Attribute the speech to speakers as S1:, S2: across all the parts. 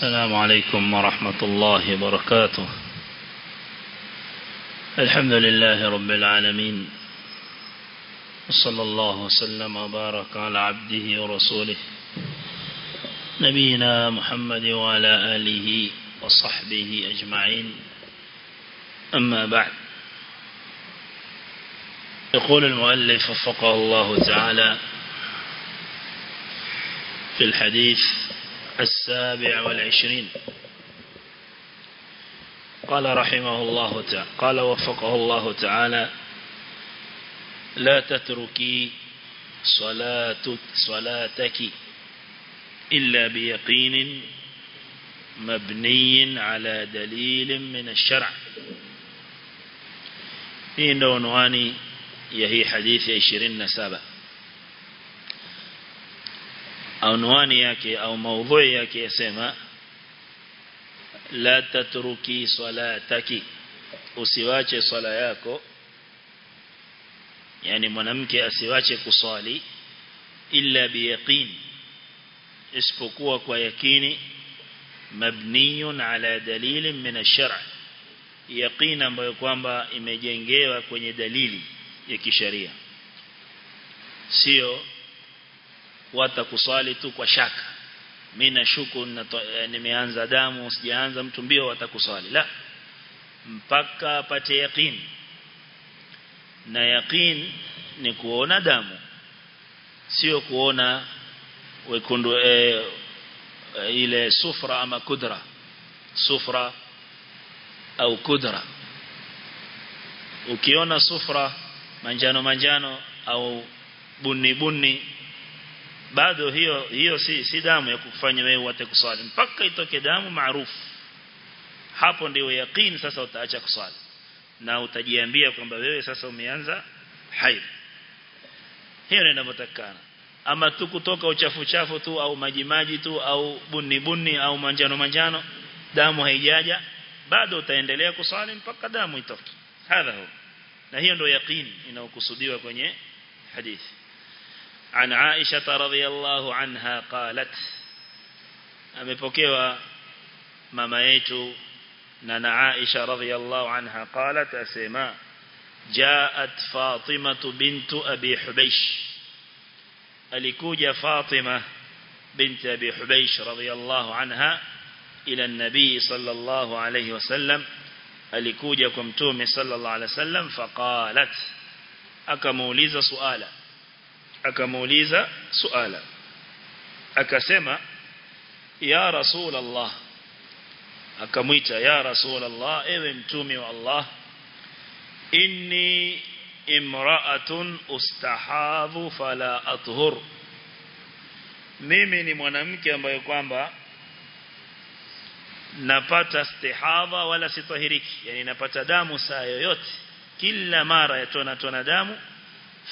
S1: السلام عليكم ورحمة الله وبركاته. الحمد لله رب العالمين. وصلى الله وسلم وبارك على عبده ورسوله نبينا محمد وعلى آله وصحبه أجمعين. أما بعد يقول المؤلف وفقه الله تعالى في الحديث السابع والعشرين. قال رحمه الله تعالى قال وفقه الله تعالى لا تتركي صلاة صلاتك إلا بيقين مبني على دليل من الشرع. unwani ya hii hadithi ya 27 unwani yake au maudhui yake yasema la tatruki salataki. Usiwache swala yako. Yani mwanamke asiwache kuswali illa biyaqin isipokuwa kwa yakini mabniyun ala dalilin min ash-shar' yaqin ambayo kwamba imejengewa kwenye dalili ya kisheria sio watakuswali tu kwa shaka. Mimi nashuku nimeanza damu sijaanza mtu mbio watakuswali. La mpaka apate yaqin. Na yaqin ni kuona damu sio kuona wekundu e, ile sufra ama kudra. Sufra au kudra. Ukiona sufra manjano manjano au bunni bunni bado hiyo hiyo si, si damu ya kufanya wewe uate kuswali. Mpaka itoke damu maarufu. Hapo ndio yaqeen sasa utaacha kuswali. Na utajiambia kwamba wewe sasa umeanza haid. Hiyo ndio inavyotakana ama tu kutoka uchafu chafu tu au maji maji tu au buni buni au manjano manjano damu haijaja bado utaendelea kuswali mpaka damu itoke. Hadha na hiyo ndio yaqeen inayokusudiwa kwenye hadithi عن عائشة رضي الله عنها قالت أمي أمبوكيوا ممايت نن عائشة رضي الله عنها قالت أسيما جاءت فاطمة بنت أبي حبيش ألكوجة فاطمة بنت أبي حبيش رضي الله عنها إلى النبي صلى الله عليه وسلم ألكوجكم كمتومي صلى الله عليه وسلم فقالت أكموليز سؤالا akamuuliza suala. Akasema ya rasul Allah akamwita ya rasul Allah ewe mtume wa Allah inni imra'atun ustahadhu fala athhur. Mimi ni mwanamke ambaye kwamba napata stihava wala sitahiriki. Yani napata damu saa yoyote. Kila mara yatona tona damu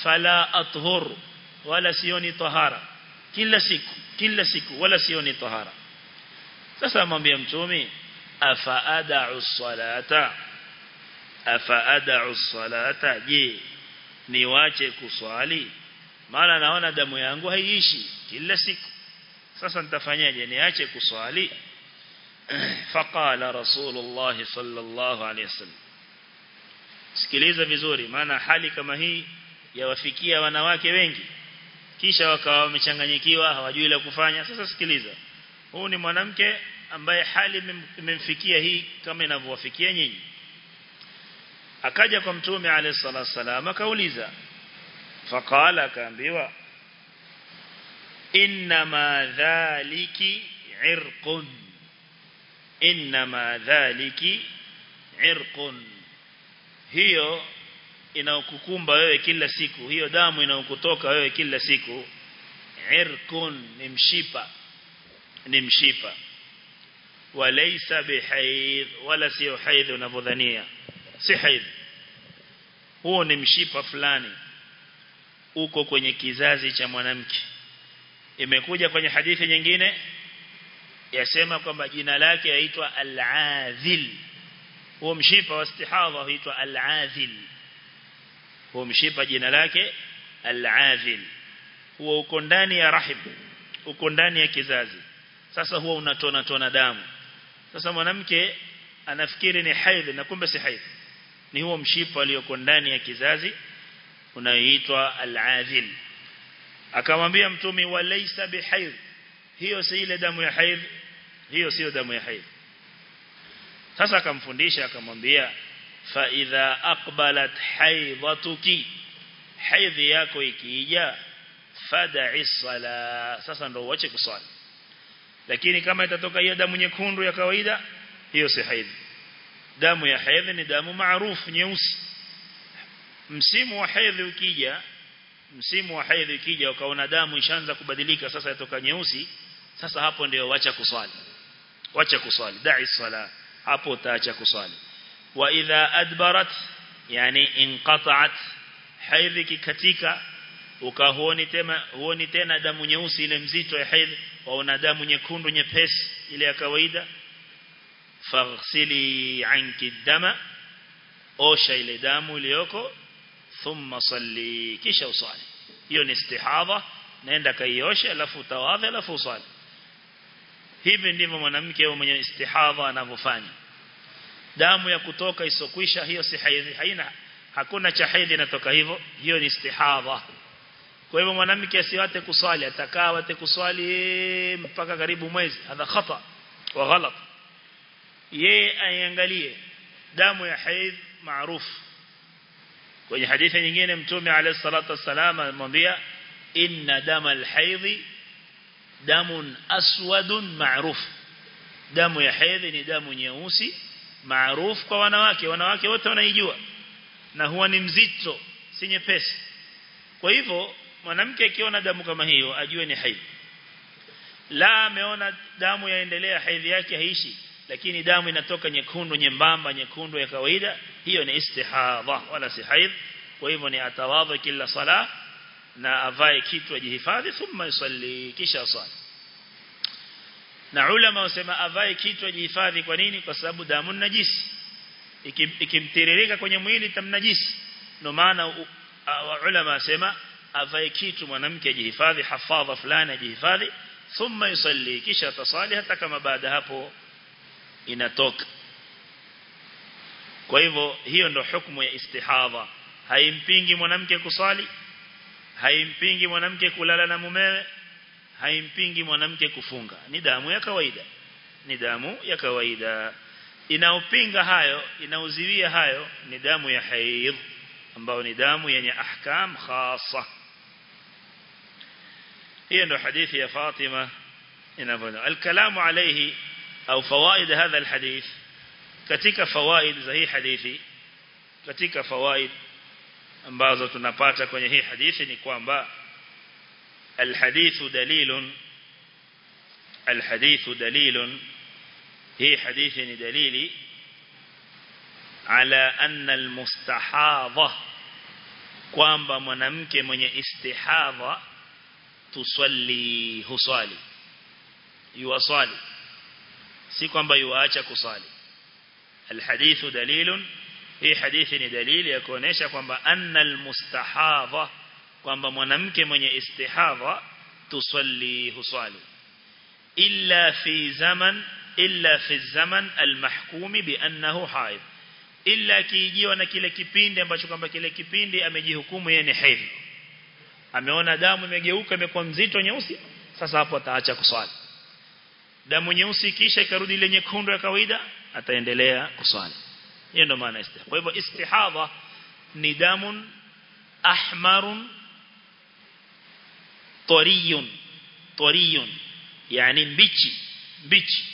S1: fala athhur wala sioni tahara. Kila siku kila siku wala sioni tahara. Sasa amwambia mtume afa ad'u salata afa ad'u salata je niwache kuswali? Maana naona damu yangu haiishi kila siku. Sasa nitafanyaje? Niache kuswali? Faqala rasulullah sallallahu alayhi wasallam. Sikiliza vizuri maana hali kama hii yawafikia wanawake wengi kisha wakawa wamechanganyikiwa hawajui la kufanya. Sasa sikiliza huu ni mwanamke ambaye hali imemfikia hii kama inavyowafikia nyinyi. Akaja kwa mtume alayhi salatu akauliza faqala akaambiwa inma dhaliki irqun inma dhaliki irqun. Hiyo inaokukumba wewe kila siku hiyo damu inaokutoka wewe kila siku irkun ni mshipa ni mshipa. Walaysa bihaidh wala sio haidh unavodhania si haidh. Huo ni mshipa fulani uko kwenye kizazi cha mwanamke. Imekuja kwenye hadithi nyingine yasema kwamba jina lake yaitwa al-adhil. Huo mshipa wa istihadha huitwa al-adhil huo mshipa jina lake al-azil huwa uko ndani ya rahim uko ndani ya kizazi. Sasa huwa unatona tona damu. Sasa mwanamke anafikiri ni haidh na kumbe si haidh ni huo mshipa aliyoko ndani ya kizazi unaoitwa al-azil akamwambia mtume walaysa bihaidh hiyo si ile damu ya haidh hiyo sio damu ya haidh sasa akamfundisha akamwambia fa idha aqbalat haidhatuki haidhi yako ikija fad'i sala sasa ndo uache kuswali. Lakini kama itatoka hiyo damu nyekundu ya kawaida hiyo si haidhi. Damu ya haidhi ni damu maarufu nyeusi. Msimu wa haidhi ukija msimu wa haidhi ukija ukaona damu ishaanza kubadilika sasa yatoka nyeusi sasa hapo ndio wacha kuswali. Wacha kuswali. Da'i sala hapo utaacha kuswali وإذا أدبرت يعني انقطعت حيضك كتيكا وكهوني تنا دم نيوسي لمزيتو حيض وونا دم نيكون نيبس إلى كويدا فاغسلي عنك الدم أوشا إلى دم ليوكو ثم صلي كيشا وصالي. يوني استحاضة نيندك يوشا لفو تواضي لفو صالي. هيبن ديما منامكي ومن يستحاضة نفو فاني. Damu ya kutoka isokwisha hiyo si haidhi haina hakuna cha haidhi inatoka hivyo hiyo ni istihadha. Kwa hivyo mwanamke asiwate kuswali atakaa wate kuswali mpaka karibu mwezi hadha khata wa ghalat. Yeye aiangalie damu ya haidh maarufu. Kwenye hadithi nyingine mtume alayhi salatu wasallam amwambia inna dama alhaidhi damun aswadun ma'ruf damu ya haidhi ni damu nyeusi maarufu kwa wanawake wanawake wote wanaijua na huwa ni mzito si nyepesi. Kwa hivyo mwanamke akiona damu kama hiyo ajue ni haidhi. La ameona damu yaendelea haidhi yake haishi lakini damu inatoka nyekundu nyembamba nyekundu ya kawaida hiyo ni istihadha wala si haidh kwa hivyo ni atawadha kila sala na avae kitu ajihifadhi thumma yusalli kisha swali na ulama wasema avae kichwa jihifadhi kwa nini? Kwa sababu damu najisi. Ikimtiririka iki kwenye mwili tamnajisi ndio maana ulama wasema avae kitu mwanamke ajihifadhi hafadha fulani ajihifadhi thumma yusalli kisha tasali hata kama baada hapo inatoka. Kwa hivyo hiyo ndo hukumu ya istihadha. Haimpingi mwanamke kusali haimpingi mwanamke kulala na mumewe haimpingi mwanamke kufunga. Ni damu ya kawaida. Ni damu ya kawaida. Inaopinga hayo inauziwia hayo ni damu ya haidh ambayo ni damu yenye ahkam khasa hiyo ndio hadithi ya Fatima inavyoona. Alkalamu alayhi au fawaid hadha alhadith katika fawaid za hii hadithi katika fawaid ambazo tunapata kwenye hii hadithi ni kwamba الحديث دليل الحديث دليل هي حديث دليل على أن المستحاضة قام بمنامك من استحاضة تصلي هصالي يوصالي سيقوم بيواجك صالي الحديث دليل هي حديث دليل يكونيش قام بأن المستحاضة kwamba mwanamke mwenye istihadha tusalli husali illa fi zaman illa fi zaman almahkumi bi annahu haid. Illa kijiwa na kile kipindi ambacho kwamba kile kipindi amejihukumu yeye ni haid. Ameona damu imegeuka imekuwa mzito nyeusi sasa hapo ataacha kuswali. Damu nyeusi kisha ikarudi ile nyekundu ya kawaida ataendelea kuswali. Hiyo ndio maana istihadha kwa hivyo istihadha ni damun ahmarun toriyun. Toriyun. Yani mbichi. Mbichi.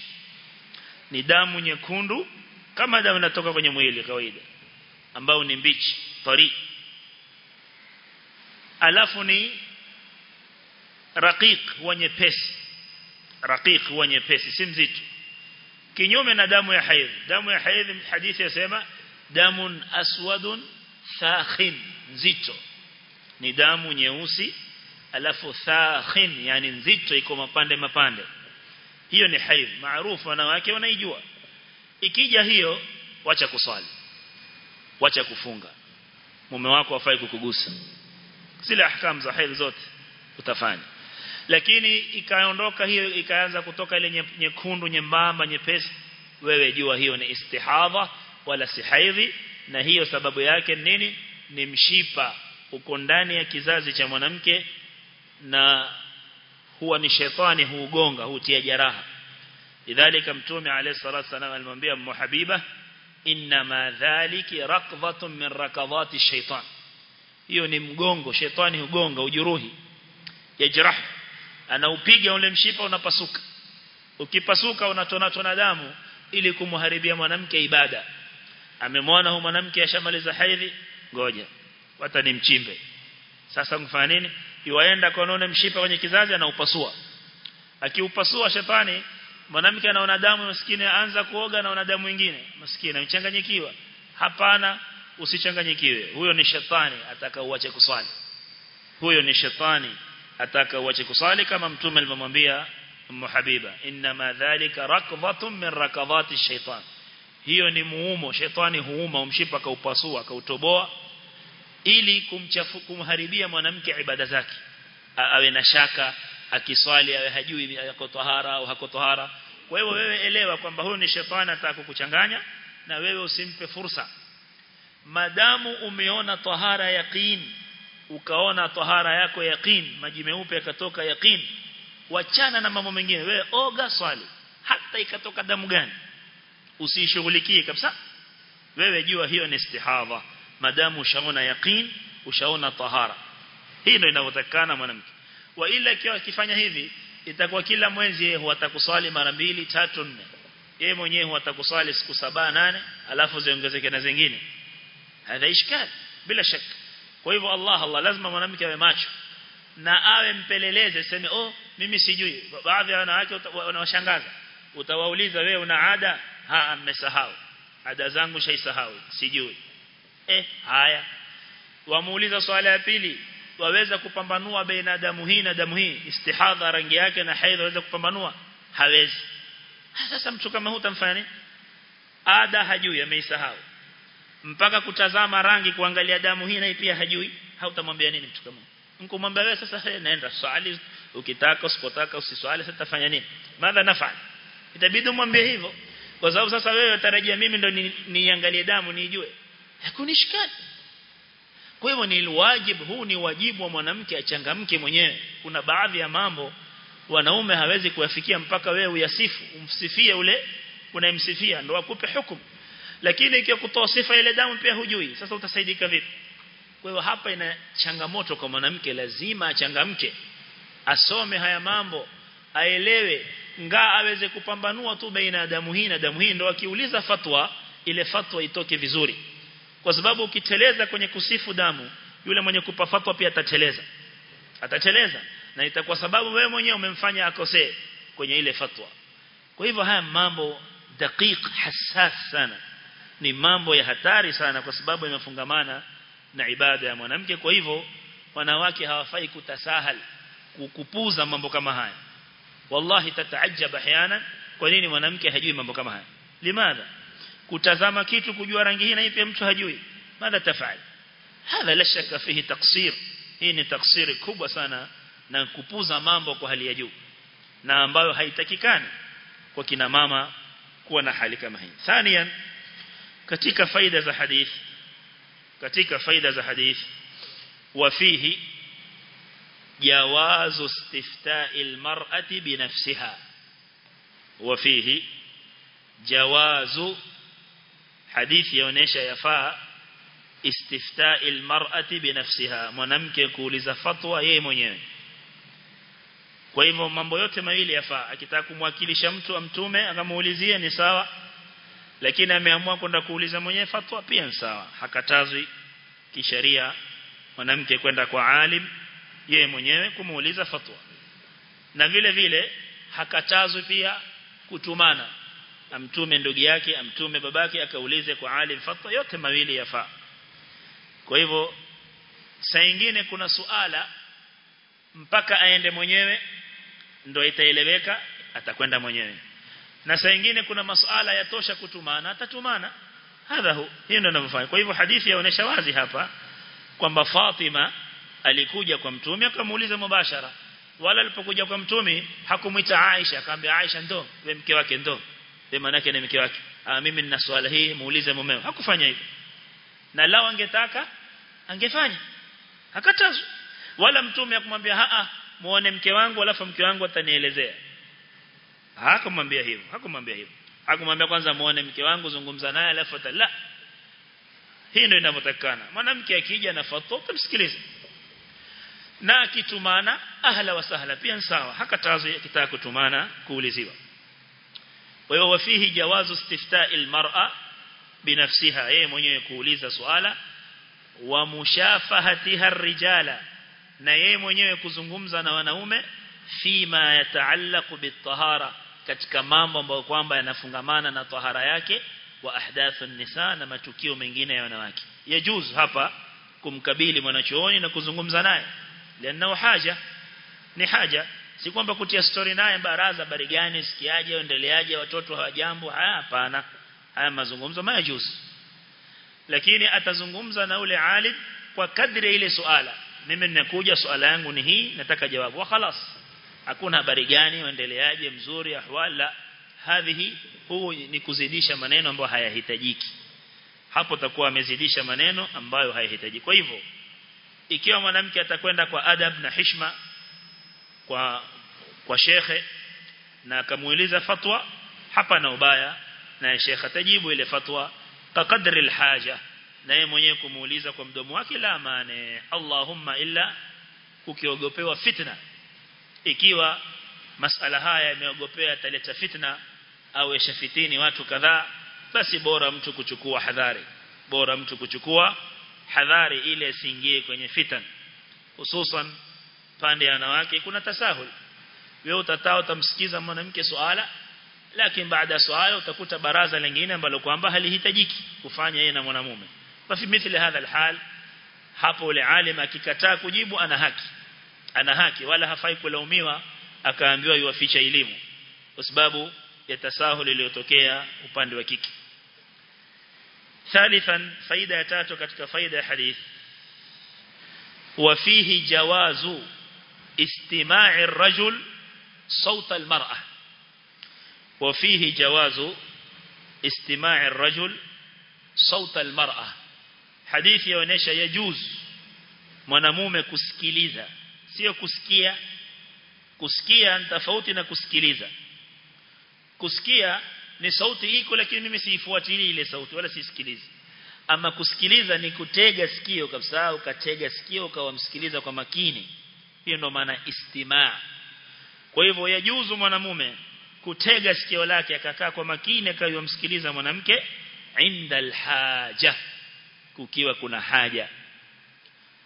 S1: Ni damu nyekundu kama damu inatoka kwenye mwili kawaida ambao ni mbichi. Tori. Alafu ni raqiq huwa nyepesi. Raqiq huwa nyepesi si mzito. Kinyume na damu ya haidh damu ya haidh hadithi yasema damun aswadun thakhin nzito ni damu nyeusi alafu thakhin yani nzito iko mapande mapande. Hiyo ni haidh maarufu wanawake wanaijua. Ikija hiyo wacha kuswali. Wacha kufunga. Mume wako afai kukugusa. Zile ahkam za haidh zote utafanya. Lakini ikaondoka hiyo ikaanza kutoka ile nyekundu nyembamba nyepesi wewe jua hiyo ni istihadha wala si haidhi na hiyo sababu yake nini? Ni mshipa. Uko ndani ya kizazi cha mwanamke na huwa ni shetani huugonga hutia jeraha. Lidhalika mtume alayhi salatu wasallam alimwambia Ummu Habiba inma dhaliki raqdatun min rakadhati shaitan hiyo ni mgongo shetani hugonga ujuruhi yajrah anaupiga ule mshipa unapasuka. Ukipasuka unatona tona damu ili kumharibia mwanamke ibada. Amemwona huyo mwanamke ashamaliza haidhi ngoja hata nimchimbe. Sasa mfanya nini yuaenda konoone mshipa kwenye kizazi anaupasua. Akiupasua shetani mwanamke anaona damu maskini anza kuoga na damu nyingine. Maskini amchanganyikiwa hapana usichanganyikiwe. Huyo ni shetani ataka uache kuswali. Huyo ni shetani ataka uache kuswali kama mtume alivyomwambia Ummu Habiba inma dhalika rakdhatun min rakadhati shaitan hiyo ni muumo. Shetani huuma umshipa kaupasua kautoboa ili kumchafu kumharibia mwanamke ibada zake. Awe na shaka akiswali awe hajui yako tahara au hako tahara. Kwa hiyo wewe elewa kwamba huyo ni shetani anataka kukuchanganya na wewe usimpe fursa. Madamu umeona tahara yaqin ukaona tahara yako yaqin maji meupe yakatoka yaqin wachana na mambo mengine. Wewe oga swali hata ikatoka damu gani? Usishughulikie kabisa. Wewe jua hiyo ni istihadha madamu ushaona yaqin ushaona tahara. Hii ndio inavyotakana mwanamke. Wa ila ikiwa akifanya hivi itakuwa kila mwezi yeye huatakusali mara mbili tatu nne. Yeye mwenyewe huatakusali siku saba nane alafu ziongezeke na zingine. Hadha ishkal bila shaka kwa hivyo Allah Allah lazima mwanamke awe macho na awe mpeleleze seme oh mimi sijui. Baadhi ya wanawake wanawashangaza. Utawauliza wewe una ada? Ha amesahau ada zangu shaisahau. Sijui eh haya. Wamuuliza swala ya pili waweza kupambanua baina damu hii na damu hii? Istihadha rangi yake na haidha waweza kupambanua? Hawezi. Sasa mtu kama huyu tamfanya nini? Ada hajui ameisahau. Mpaka kutazama rangi kuangalia damu hii na pia hajui. Hautamwambia nini mtu kama mkumwambia wewe sasa hey, naenda swali ukitaka usipotaka usiswali sasa tafanya nini? Madha nafanya. Itabidi umwambie hivyo. Kwa sababu sasa wewe utarajia mimi ndo niangalie ni damu hakunishikani kwa hivyo ni wajibu huu ni wajibu wa mwanamke achangamke mwenyewe. Kuna baadhi ya mambo wanaume hawezi kuyafikia mpaka wewe uyasifu umsifie ule unayemsifia ndo akupe hukumu. Lakini ikiwa kutoa sifa ile damu pia hujui sasa utasaidika vipi? Kwa hiyo hapa ina changamoto kwa mwanamke lazima achangamke. Asome haya mambo aelewe nga aweze kupambanua tu baina ya damu hii na damu hii. Ndo akiuliza fatwa ile fatwa itoke vizuri kwa sababu ukiteleza kwenye kusifu damu yule mwenye kupa fatwa pia atateleza. Atateleza. Na itakuwa sababu wewe mwenyewe umemfanya akosee kwenye ile fatwa. Kwa hivyo haya mambo daqiq hassas sana. Ni mambo ya hatari sana kwa sababu yamefungamana na ibada ya mwanamke. Kwa hivyo wanawake hawafai kutasahal kukupuza mambo kama haya. Wallahi tataajab ahyana kwa nini mwanamke hajui mambo kama haya? Limadha kutazama kitu kujua rangi hii na pia mtu hajui. Madha tafal? Hadha la shaka fihi taksir hii ni taksiri kubwa sana na kupuza mambo kwa hali ya juu na ambayo haitakikani kwa kina mama kuwa na hali kama hii. Thanian katika faida za hadith katika faida za hadith wafihi jawazu istifta'i almar'ati binafsiha wafihi jawazu hadithi yaonesha yafaa istifta'i almar'ati binafsiha mwanamke kuuliza fatwa yeye mwenyewe. Kwa hivyo mambo yote mawili yafaa akitaka kumwakilisha mtu amtume akamuulizie ni sawa lakini ameamua kwenda kuuliza mwenyewe fatwa pia ni sawa. Hakatazwi kisheria mwanamke kwenda kwa alim yeye mwenyewe kumuuliza fatwa. Na vile vile hakatazwi pia kutumana amtume ndugu yake amtume babake akaulize kwa alim fatwa yote mawili yafaa kwa hivyo saa nyingine kuna suala mpaka aende mwenyewe ndo itaeleweka atakwenda mwenyewe. Na saa nyingine kuna masuala yatosha kutumana atatumana. Hadha hu hiyo ndio ninavyofanya kwa hivyo hadithi yaonesha wazi hapa kwamba Fatima alikuja kwa mtume akamuuliza mubashara. Wala alipokuja kwa mtume hakumuita Aisha akamwambia Aisha ndo wewe mke wake ndo wewe manake ni mke wake. Ah mimi nina swala hii muulize mumeo. Hakufanya hivyo. Na lao angetaka angefanya. Hakatazwa. Wala mtume akamwambia a muone mke wangu alafu mke wangu atanielezea. Hakumwambia hivyo hakumwambia hivyo. Hakumwambia kwanza muone mke wangu zungumza naye alafu la. Hii ndio inavyotakana mwanamke akija na fatwa utamsikiliza. Na akitumana ahla wa sahla pia sawa. Hakatazo kitaka kutumana kuuliziwa kwa hiyo wafihi jawazu istifta'i almar'a binafsiha. Yeye mwenyewe kuuliza swala wa mushafahatiha rijala na yeye mwenyewe kuzungumza na wanaume fima yataallaqu bitahara katika mambo ambayo kwamba yanafungamana na tahara yake wa ahdathu nisa na matukio mengine ya wanawake. Yajuz hapa kumkabili mwanachooni na kuzungumza naye lianao haja ni haja si kwamba kutia story naye baraza bari gani sikiaje endeleaje watoto hawajambo hapana. Haya mazungumzo majusi lakini atazungumza na ule alim kwa kadri ile suala. Mimi ninakuja suala yangu ni hii nataka jawabu. Wa khalas. Hakuna habari gani uendeleaje mzuri ahwala hadhihi huu ni kuzidisha maneno ambayo hayahitajiki. Hapo takuwa amezidisha maneno ambayo hayahitajiki. Kwa hivyo ikiwa mwanamke atakwenda kwa adab na hishma kwa kwa shekhe na akamuuliza fatwa hapa na ubaya na shekhe atajibu ile fatwa kwa kadri alhaja. Na yeye mwenyewe kumuuliza kwa mdomo wake la maana Allahumma illa ukiogopewa fitna. Ikiwa masala haya yameogopea yataleta fitna au yashafitini watu kadhaa basi bora mtu kuchukua hadhari. Bora mtu kuchukua hadhari ile asiingie kwenye fitna hususan pande ya wanawake kuna tasahul wewe utatao utamsikiza mwanamke swala lakini baada ya swala utakuta baraza lingine ambalo kwamba halihitajiki kufanya yeye na mwanamume basi mithili hadha alhal hapo ule alim akikataa kujibu ana haki ana haki wala hafai kulaumiwa akaambiwa yuaficha elimu kwa sababu ya tasahul iliyotokea upande wa kiki ثالثا فائده tatu katika faida ya hadith وفيه جواز استماع الرجل صوت المرأة وفيه جواز استماع الرجل صوت المرأة حديث يونيشا يجوز mwanamume kusikiliza sio kusikia kusikia ni tofauti na kusikiliza kusikia ni sauti iko lakini mimi siifuatilii ile sauti wala sisikilizi ama kusikiliza ni kutega sikio kabisa ukatega sikio ukawamsikiliza kwa makini hiyo ndo maana istimaa kwa hivyo yajuzu mwanamume kutega sikio lake akakaa kwa makini akayomsikiliza mwanamke inda alhaja kukiwa kuna haja.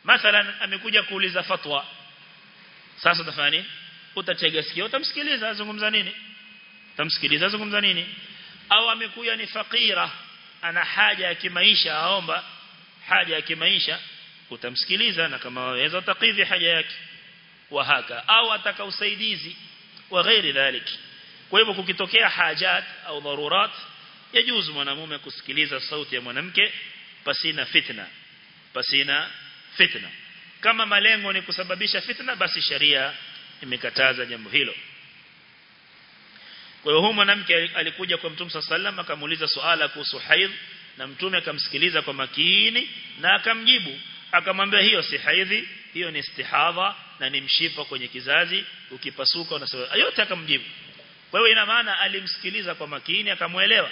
S1: Mathalan amekuja kuuliza fatwa. Sasa utafanya nini? Utatega sikio utamsikiliza azungumza nini? Utamsikiliza azungumza nini? Au amekuja ni fakira ana haja ya kimaisha aomba haja ya kimaisha utamsikiliza na kama waweza utakidhi haja yake wa haka au ataka usaidizi wa ghairi dhalik kwa hivyo kukitokea hajat au dharurat yajuzu mwanamume kusikiliza sauti ya mwanamke pasina fitna pasina fitna. Kama malengo ni kusababisha fitna basi sharia imekataza jambo hilo. Kwa hiyo huyu mwanamke alikuja kwa Mtume sallam akamuuliza swala kuhusu haidh na Mtume akamsikiliza kwa makini na akamjibu. Akamwambia hiyo si haidhi hiyo ni istihadha na ni mshipa kwenye kizazi ukipasuka unasema yote akamjibu kwa hiyo ina maana alimsikiliza kwa makini akamuelewa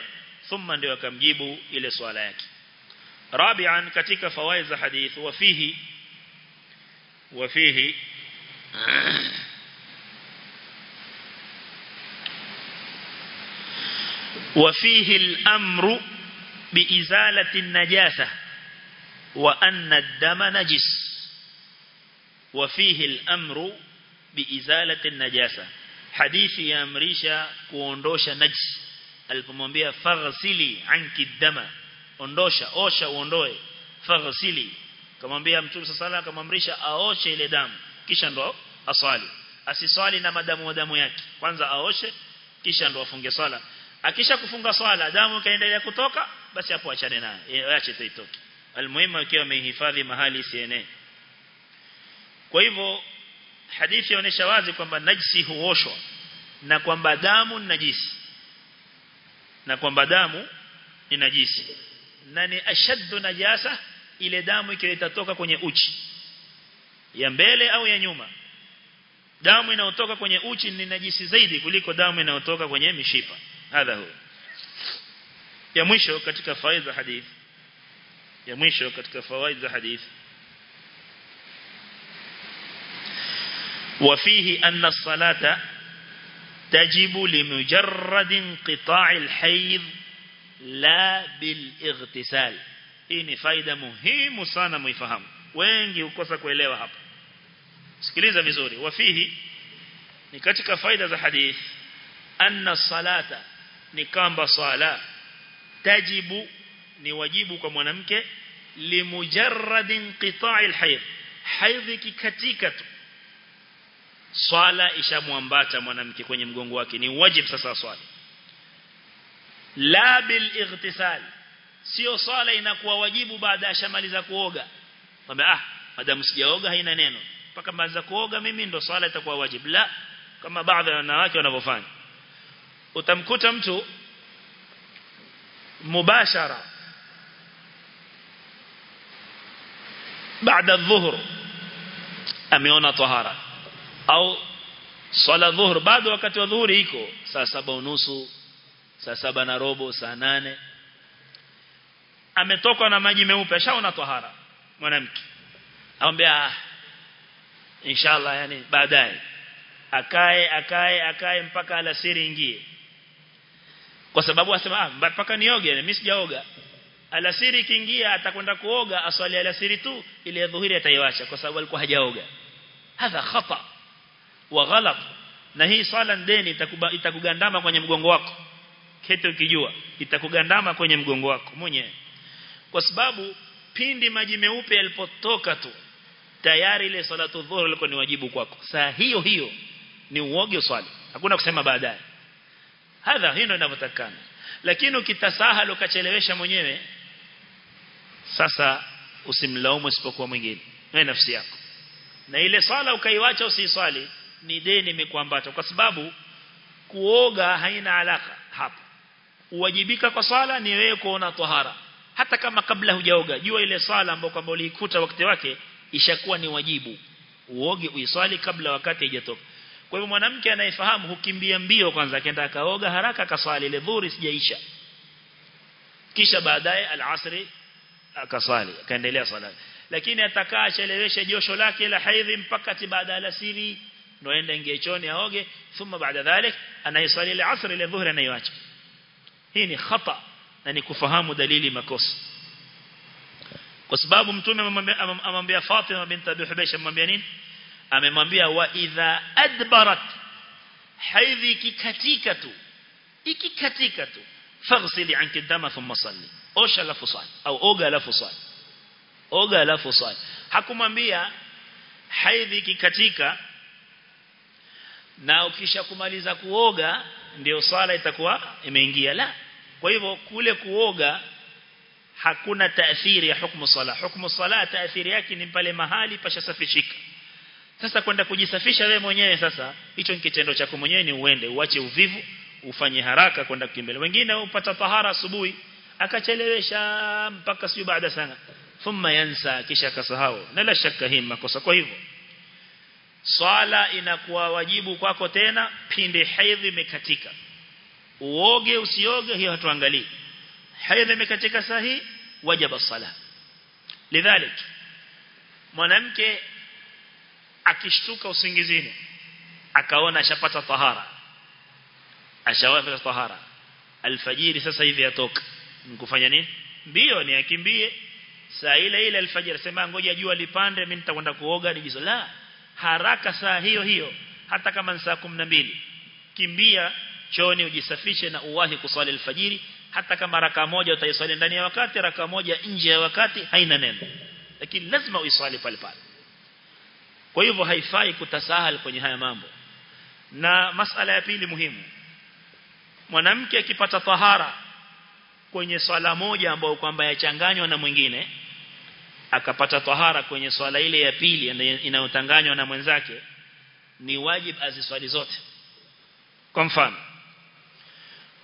S1: thumma ndio akamjibu ile swala yake rabi'an katika fawaid za hadith wa fihi wa fihi وفيه الأمر بإزالة النجاسة وأن الدم نجس وفيه الأمر بإزالة النجاسة حديث يامريشا kuondosha najis alipomwambia faghsili anki dama ondosha osha uondoe faghsili kamwambia mtume sala akamwamrisha aoshe ile damu kisha ndo aswali asiswali na madamu damu yake kwanza aoshe kisha ndo afunge swala akisha kufunga swala damu kaendelea kutoka basi hapo achane naye ache itoke almuhimu ikiwa amehifadhi mahali isienee kwa hivyo hadithi inaonyesha wazi kwamba najisi huoshwa na kwamba damu ni najisi. Na kwamba damu ni najisi. Na ni ashaddu najasa ile damu itatoka kwenye uchi. Ya mbele au ya nyuma. Damu inayotoka kwenye uchi ni najisi zaidi kuliko damu inayotoka kwenye mishipa. Hadha huwa. Ya mwisho katika faida hadith ya mwisho katika fawaid hadith وفيه أن الصلاة تجب لمجرد انقطاع الحيض لا بالاغتسال hii ni faida muhimu sana muifahamu wengi ukosa kuelewa hapa sikiliza vizuri wafihi ni katika faida za hadith anna salata ni kamba sala tajibu ni wajibu kwa mwanamke limujarrad inqita'il hayd haidhi kikatika tu swala ishamwambata mwanamke kwenye mgongo wake ni wajibu sasa swala la bil ightisal sio swala inakuwa wajibu baada ya shamaliza kuoga. Kwamba ah madamu sijaoga haina neno. Mpaka maliza kuoga mimi ndo swala itakuwa wajibu la kama baadhi ya wanawake wanavyofanya. Utamkuta mtu mubashara baada dhuhur ameona tahara au swala dhuhur bado wakati wa dhuhuri iko. Saa saba unusu saa saba na robo saa nane. Ametoka na maji meupe ashaona tahara mwanamke. Amwambia inshallah yani baadaye. Akae akae akae mpaka alasiri ingie. Kwa sababu asema ah mpaka nioge mimi sijaoga. Alasiri kiingia atakwenda kuoga aswali alasiri tu ile dhuhuri ataiacha kwa sababu alikuwa hajaoga. Hadha khata wa ghalat na hii swala ndeni itakugandama kwenye mgongo wako. Kete ukijua itakugandama kwenye mgongo wako mwenyewe. Kwa sababu pindi maji meupe yalipotoka tu tayari ile salatu dhuhur ilikuwa ni wajibu kwako. Saa hiyo hiyo ni uoge swali. Hakuna kusema baadaye. Hadha hino inavyotakana lakini ukitasaha ukachelewesha mwenyewe sasa usimlaumu isipokuwa mwingine. Wewe nafsi yako. Na ile swala ukaiwacha usiswali ni deni imekuambata kwa sababu kuoga haina alaka hapa uwajibika kwa sala ni wewe kuona tahara. Hata kama kabla hujaoga jua ile sala ambayo kwamba uliikuta wakati wake ishakuwa ni wajibu. Uoge uiswali kabla wakati haijatoka. Kwa hivyo mwanamke anayefahamu hukimbia mbio kwanza akaenda akaoga haraka akaswali ile dhuhuri sijaisha. Kisha baadaye al-asri akaswali akaendelea sala lakini atakaa acheleweshe josho lake la haidhi mpaka baada ya alasiri نوين لنجيشوني أوجي ثم بعد ذلك أنا يصلي العصر إلى الظهر أنا يواجه. هيني خطأ. أنا كفهام دليلي مكوس. كسباب متومي أمام بيا فاطمة بنت أبي حبيش أمام بيانين. أمام بيا وإذا أدبرت حيذي كتيكتو. إكي كتيكتو. فاغسلي عنك الدم ثم صلي. أوش لفصال أو أوغا لفصال أوغا لفصال حكو مبيا أمم حيذي كتيكتو na ukisha kumaliza kuoga ndio swala itakuwa imeingia. La kwa hivyo kule kuoga hakuna taathiri ya hukumu sala hukumu sala taathiri yake ni pale mahali pashasafishika. Sasa kwenda kujisafisha wewe mwenyewe sasa hicho ni kitendo chako mwenyewe ni uende uache uvivu ufanye haraka kwenda kukimbele wengine upata tahara asubuhi akachelewesha mpaka siyo baada sana. Thumma yansa kisha akasahau. Na la shakka hii makosa kwa hivyo swala inakuwa wajibu kwako tena pindi hedhi imekatika. Uoge usioge hiyo hatuangalii. Hedhi imekatika sahi wajaba sala lidhalik mwanamke akishtuka usingizini akaona ashapata tahara. Ashawapa tahara. Alfajiri sasa hivi yatoka. Nikufanya nini? Mbio ni akimbie saa ile ile alfajiri sema ngoja jua lipande mimi nitakwenda kuoga nijizo la haraka saa hiyo hiyo hata kama ni saa 12 kimbia chooni ujisafishe na uwahi kuswali alfajiri hata kama raka moja utaiswali ndani ya wakati raka moja nje ya wakati haina neno. Lakini lazima uiswali pale pale. Kwa hivyo haifai kutasahal kwenye haya mambo. Na masala ya pili muhimu mwanamke akipata tahara kwenye swala moja ambayo kwamba yachanganywa na mwingine akapata tahara kwenye swala ile ya pili inayotanganywa na mwenzake ni wajib aziswali zote. Kwa mfano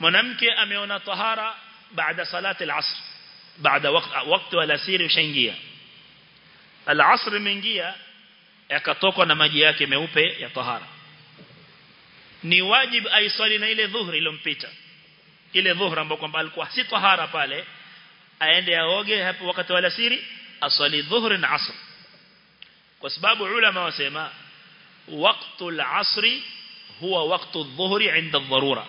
S1: mwanamke ameona tahara baada salati al-asr baada wakati wa alasiri ushaingia. Al-asr imeingia yakatokwa na maji yake meupe ya tahara. Ni wajib aiswali na ile dhuhri iliyompita ile dhuhri ambayo kwamba alikuwa si tahara pale aende aoge hapo wakati wa alasiri aswali dhuhri na asr. Kwa sababu ulama wasema waqtu al-asri huwa waqtu adh-dhuhri 'inda ad-darura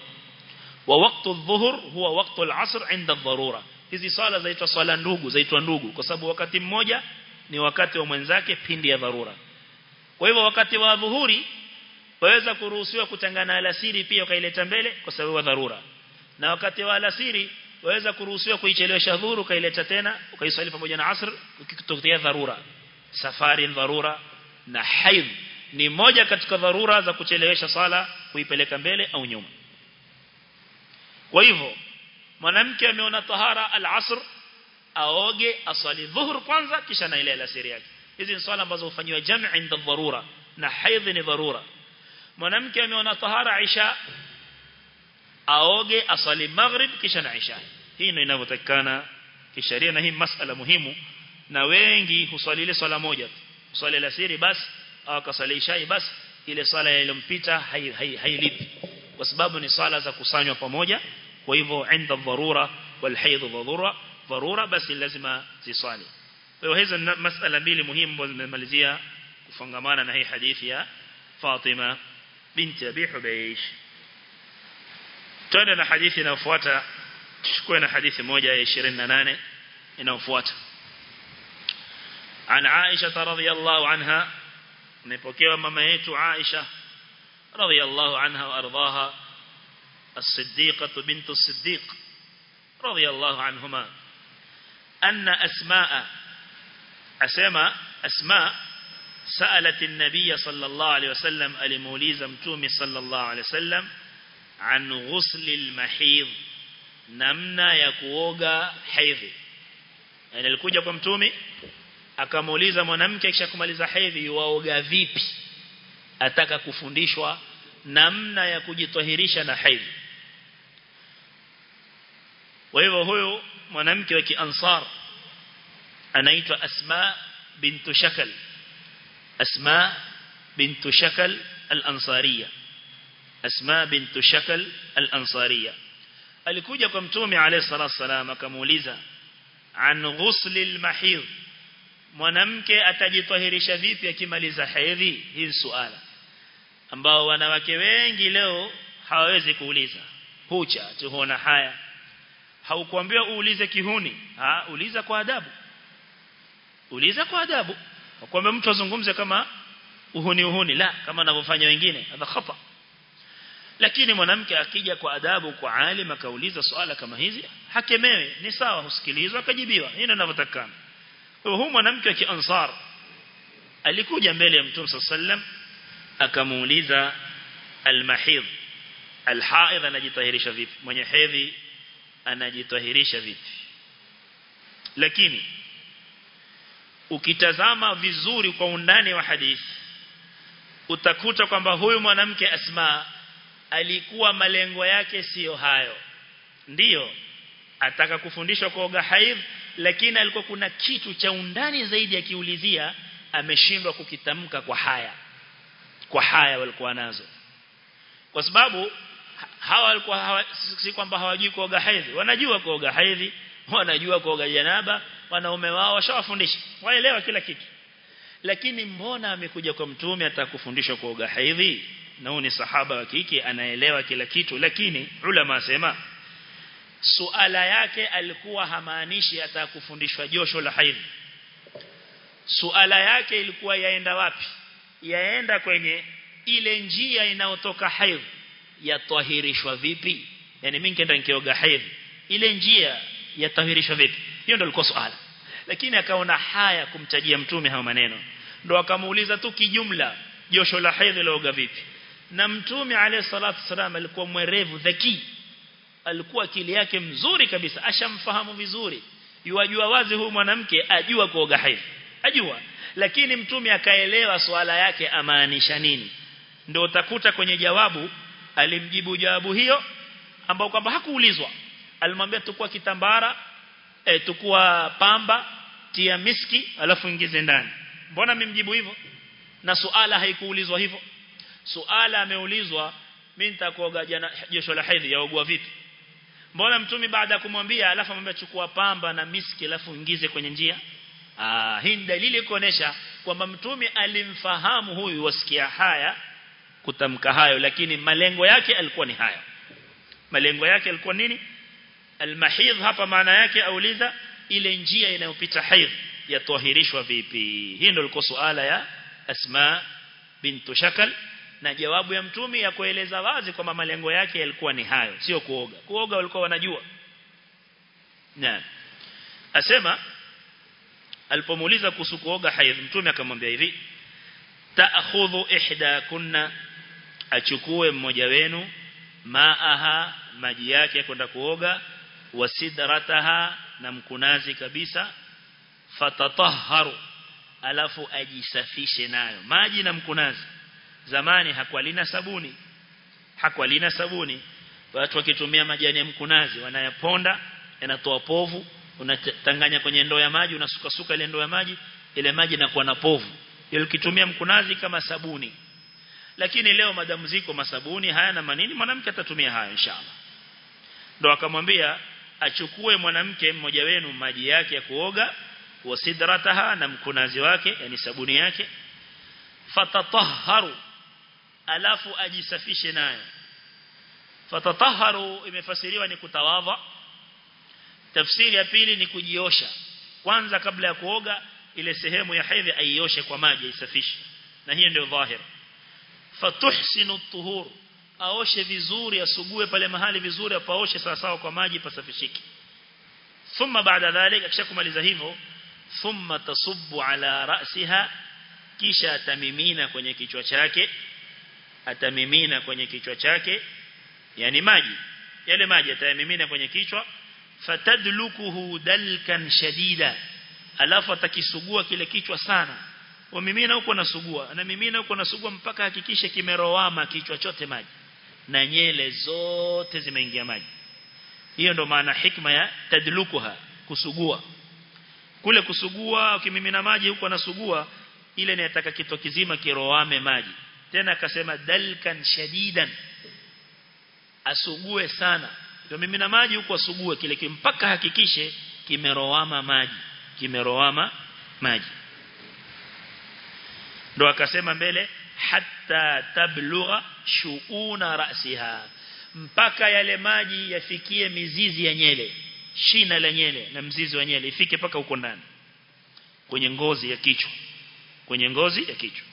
S1: wa waqtu adh-dhuhr huwa waqtu al-'asr 'inda ad-darura hizi swala zaitwa swala ndugu zaitwa ndugu. Kwa sababu wakati mmoja ni wakati wa mwenzake pindi ya dharura. Kwa hivyo wakati wa dhuhuri waweza kuruhusiwa kutangana alasiri pia ukaileta mbele kwa sababu ya dharura. Na wakati wa alasiri waweza kuruhusiwa kuichelewesha dhuhuri ukaileta tena ukaiswali pamoja na asr ukitokea dharura. Safari dharura na haidh ni moja katika dharura za kuchelewesha sala kuipeleka mbele au nyuma. Kwa hivyo mwanamke ameona tahara al-asr aoge aswali dhuhur kwanza kisha na ile yake. Hizi ni swala ambazo hufanywa jam'i inda dharura na haidh ni dharura. Mwanamke ameona tahara isha aoge aswali maghrib kisha na isha hii ndio inavyotakana kisheria na hii masala muhimu na wengi huswali ile swala moja swali alasiri basi au akaswali isha basi ile swala iliyompita hailipi hai, hai kwa sababu ni swala za kusanywa pamoja kwa hivyo inda dharura wal haidh dharura dharura basi lazima ziswali kwa hiyo hizo masala mbili muhimu ambazo zimemalizia kufungamana na hii hadithi ya Fatima binti Abi Hubaysh hadithi inayofuata. Tuchukue na hadithi moja ya 28 inayofuata عن عائشة رضي الله عنها نبكيوا ماما يتو عائشة رضي الله عنها وأرضاها الصديقة بنت الصديق رضي الله عنهما أن أسماء أسماء أسماء سألت النبي صلى الله عليه وسلم الموليز متومي صلى الله عليه وسلم an ghusli mahid namna ya kuoga hedhi yani alikuja kwa mtume akamuuliza mwanamke kisha kumaliza haidhi waoga vipi? Ataka kufundishwa namna ya kujitahirisha na haidhi. Kwa hivyo huyo mwanamke wa kiansar anaitwa Asma bintu Shakal. Asma bintu Shakal al-Ansariyah Asma bintu Shakal al-Ansariya. Alikuja kwa mtume alayhi salatu wasalam akamuuliza an ghusl al-mahid mwanamke atajitahirisha vipi akimaliza hedhi? Hii suala ambao wanawake wengi leo hawawezi kuuliza. Hucha tuona haya. Haukuambiwa uulize kihuni. Ha uliza kwa adabu. Uliza kwa adabu. Kwamba mtu azungumze kama uhuni uhuni. La kama anavyofanya wengine. Hadha khata lakini mwanamke akija kwa adabu kwa alim akauliza swala kama hizi hakemewe ni sawa husikilizwa akajibiwa. Hii ndio ninavyotakana hiyo mwanamke wa kiansar alikuja mbele ya mtume sallam akamuuliza almahid alhaidh anajitahirisha vipi? Mwenye hedhi anajitahirisha vipi? Lakini ukitazama vizuri kwa undani wa hadithi utakuta kwamba huyu mwanamke Asma alikuwa malengo yake siyo hayo. Ndiyo ataka kufundishwa kuoga haidh lakini alikuwa kuna kitu cha undani zaidi akiulizia ameshindwa kukitamka kwa haya kwa haya walikuwa nazo. Kwa sababu hawa walikuwa hawa, si kwamba hawajui kuoga haidhi wanajua kuoga haidhi wanajua kuoga janaba wanaume wao washawafundisha waelewa kila kitu. Lakini mbona amekuja kwa mtume atakufundishwa kuoga haidhi na huyu ni sahaba wa kike anaelewa kila kitu. Lakini ulama asema suala yake alikuwa hamaanishi atakufundishwa josho la haidhi suala yake ilikuwa yaenda wapi? Yaenda kwenye ile njia inayotoka haidh yatahirishwa vipi? Yani mimi nikaenda nikioga haidhi ile njia yatahirishwa vipi? Hiyo ndio ilikuwa suala. Lakini akaona haya kumtajia mtume hao maneno. Ndo akamuuliza tu kijumla josho la haidhi laoga vipi na mtume alayhi salatu wasalam alikuwa mwerevu dhaki alikuwa akili yake mzuri kabisa ashamfahamu vizuri. Yuwajua wazi huyu mwanamke ajua kuoga haifu. Ajua. Lakini mtume akaelewa swala yake amaanisha nini. Ndio utakuta kwenye jawabu alimjibu jawabu hiyo ambao kwamba hakuulizwa. Alimwambia tukua kitambara e, tukua pamba tia miski alafu ingize ndani. Mbona mimjibu hivyo? Na suala haikuulizwa hivyo suala ameulizwa mimi nitakuoga jana josho la hedhi yaogua vipi? Mbona mtumi baada ya kumwambia alafu amwambia chukua pamba na miski alafu ingize kwenye njia? Ah hii ni dalili kuonesha kwamba mtumi alimfahamu huyu wasikia haya kutamka hayo lakini malengo yake alikuwa ni haya malengo yake alikuwa nini? Almahidh hapa maana yake auliza ile njia inayopita haidh yatahirishwa vipi? Hii ndio ilikuwa suala ya asma bintu shakal na jawabu ya mtumi ya kueleza wazi kwamba malengo yake yalikuwa ni hayo sio kuoga. Kuoga walikuwa wanajua. Na asema alipomuuliza kuhusu kuoga haidh mtume akamwambia hivi ta'khudhu ihda kunna achukue mmoja wenu maaha maji yake kwenda kuoga wasidrataha na mkunazi kabisa fatatahharu alafu ajisafishe nayo maji na mkunazi zamani hakualina sabuni. Hakualina sabuni. Watu wakitumia majani ya mkunazi wanayaponda yanatoa povu unatanganya kwenye ndoo ya maji unasuka ile ndoo ya maji ile maji inakuwa na povu. Ile ukitumia mkunazi kama sabuni. Lakini leo madamu ziko masabuni haya na manini mwanamke atatumia haya inshallah. Ndo akamwambia achukue mwanamke mmoja wenu maji yake ya kuoga wasidrataha na mkunazi wake yani sabuni yake fatatahharu alafu ajisafishe naye fatataharu imefasiriwa ni kutawadha. Tafsiri ya pili ni kujiosha. Kwanza kabla ya kuoga ile sehemu ya hedhi aioshe kwa maji isafishe na hiyo ndio dhahir. Fatuhsinu tuhur aoshe vizuri asugue pale mahali vizuri apaoshe sawa sawa kwa maji pasafishike. Thumma baada dhalika kisha kumaliza hivyo thumma tasubbu ala ra'siha kisha tamimina kwenye kichwa chake atamimina kwenye kichwa chake yani maji. Yale maji atayamimina kwenye kichwa fatadlukuhu dalkan shadida. Alafu atakisugua kile kichwa sana. Wamimina huko nasugua anamimina huko nasugua mpaka hakikishe kimerowama kichwa chote maji. Na nyele zote zimeingia maji. Hiyo ndo maana hikma ya tadlukuha kusugua. Kule kusugua ukimimina maji huko anasugua ile inataka kitu kizima kirowame maji tena akasema dalkan shadidan. Asugue sana. Ndio mimi na maji huko asugue kile mpaka hakikishe kimerowama maji kimerowama maji. Ndio akasema mbele hatta tablugha shuuna rasiha. Mpaka yale maji yafikie mizizi ya nyele shina la nyele na mzizi wa nyele ifike paka huko ndani kwenye ngozi ya kichwa kwenye ngozi ya kichwa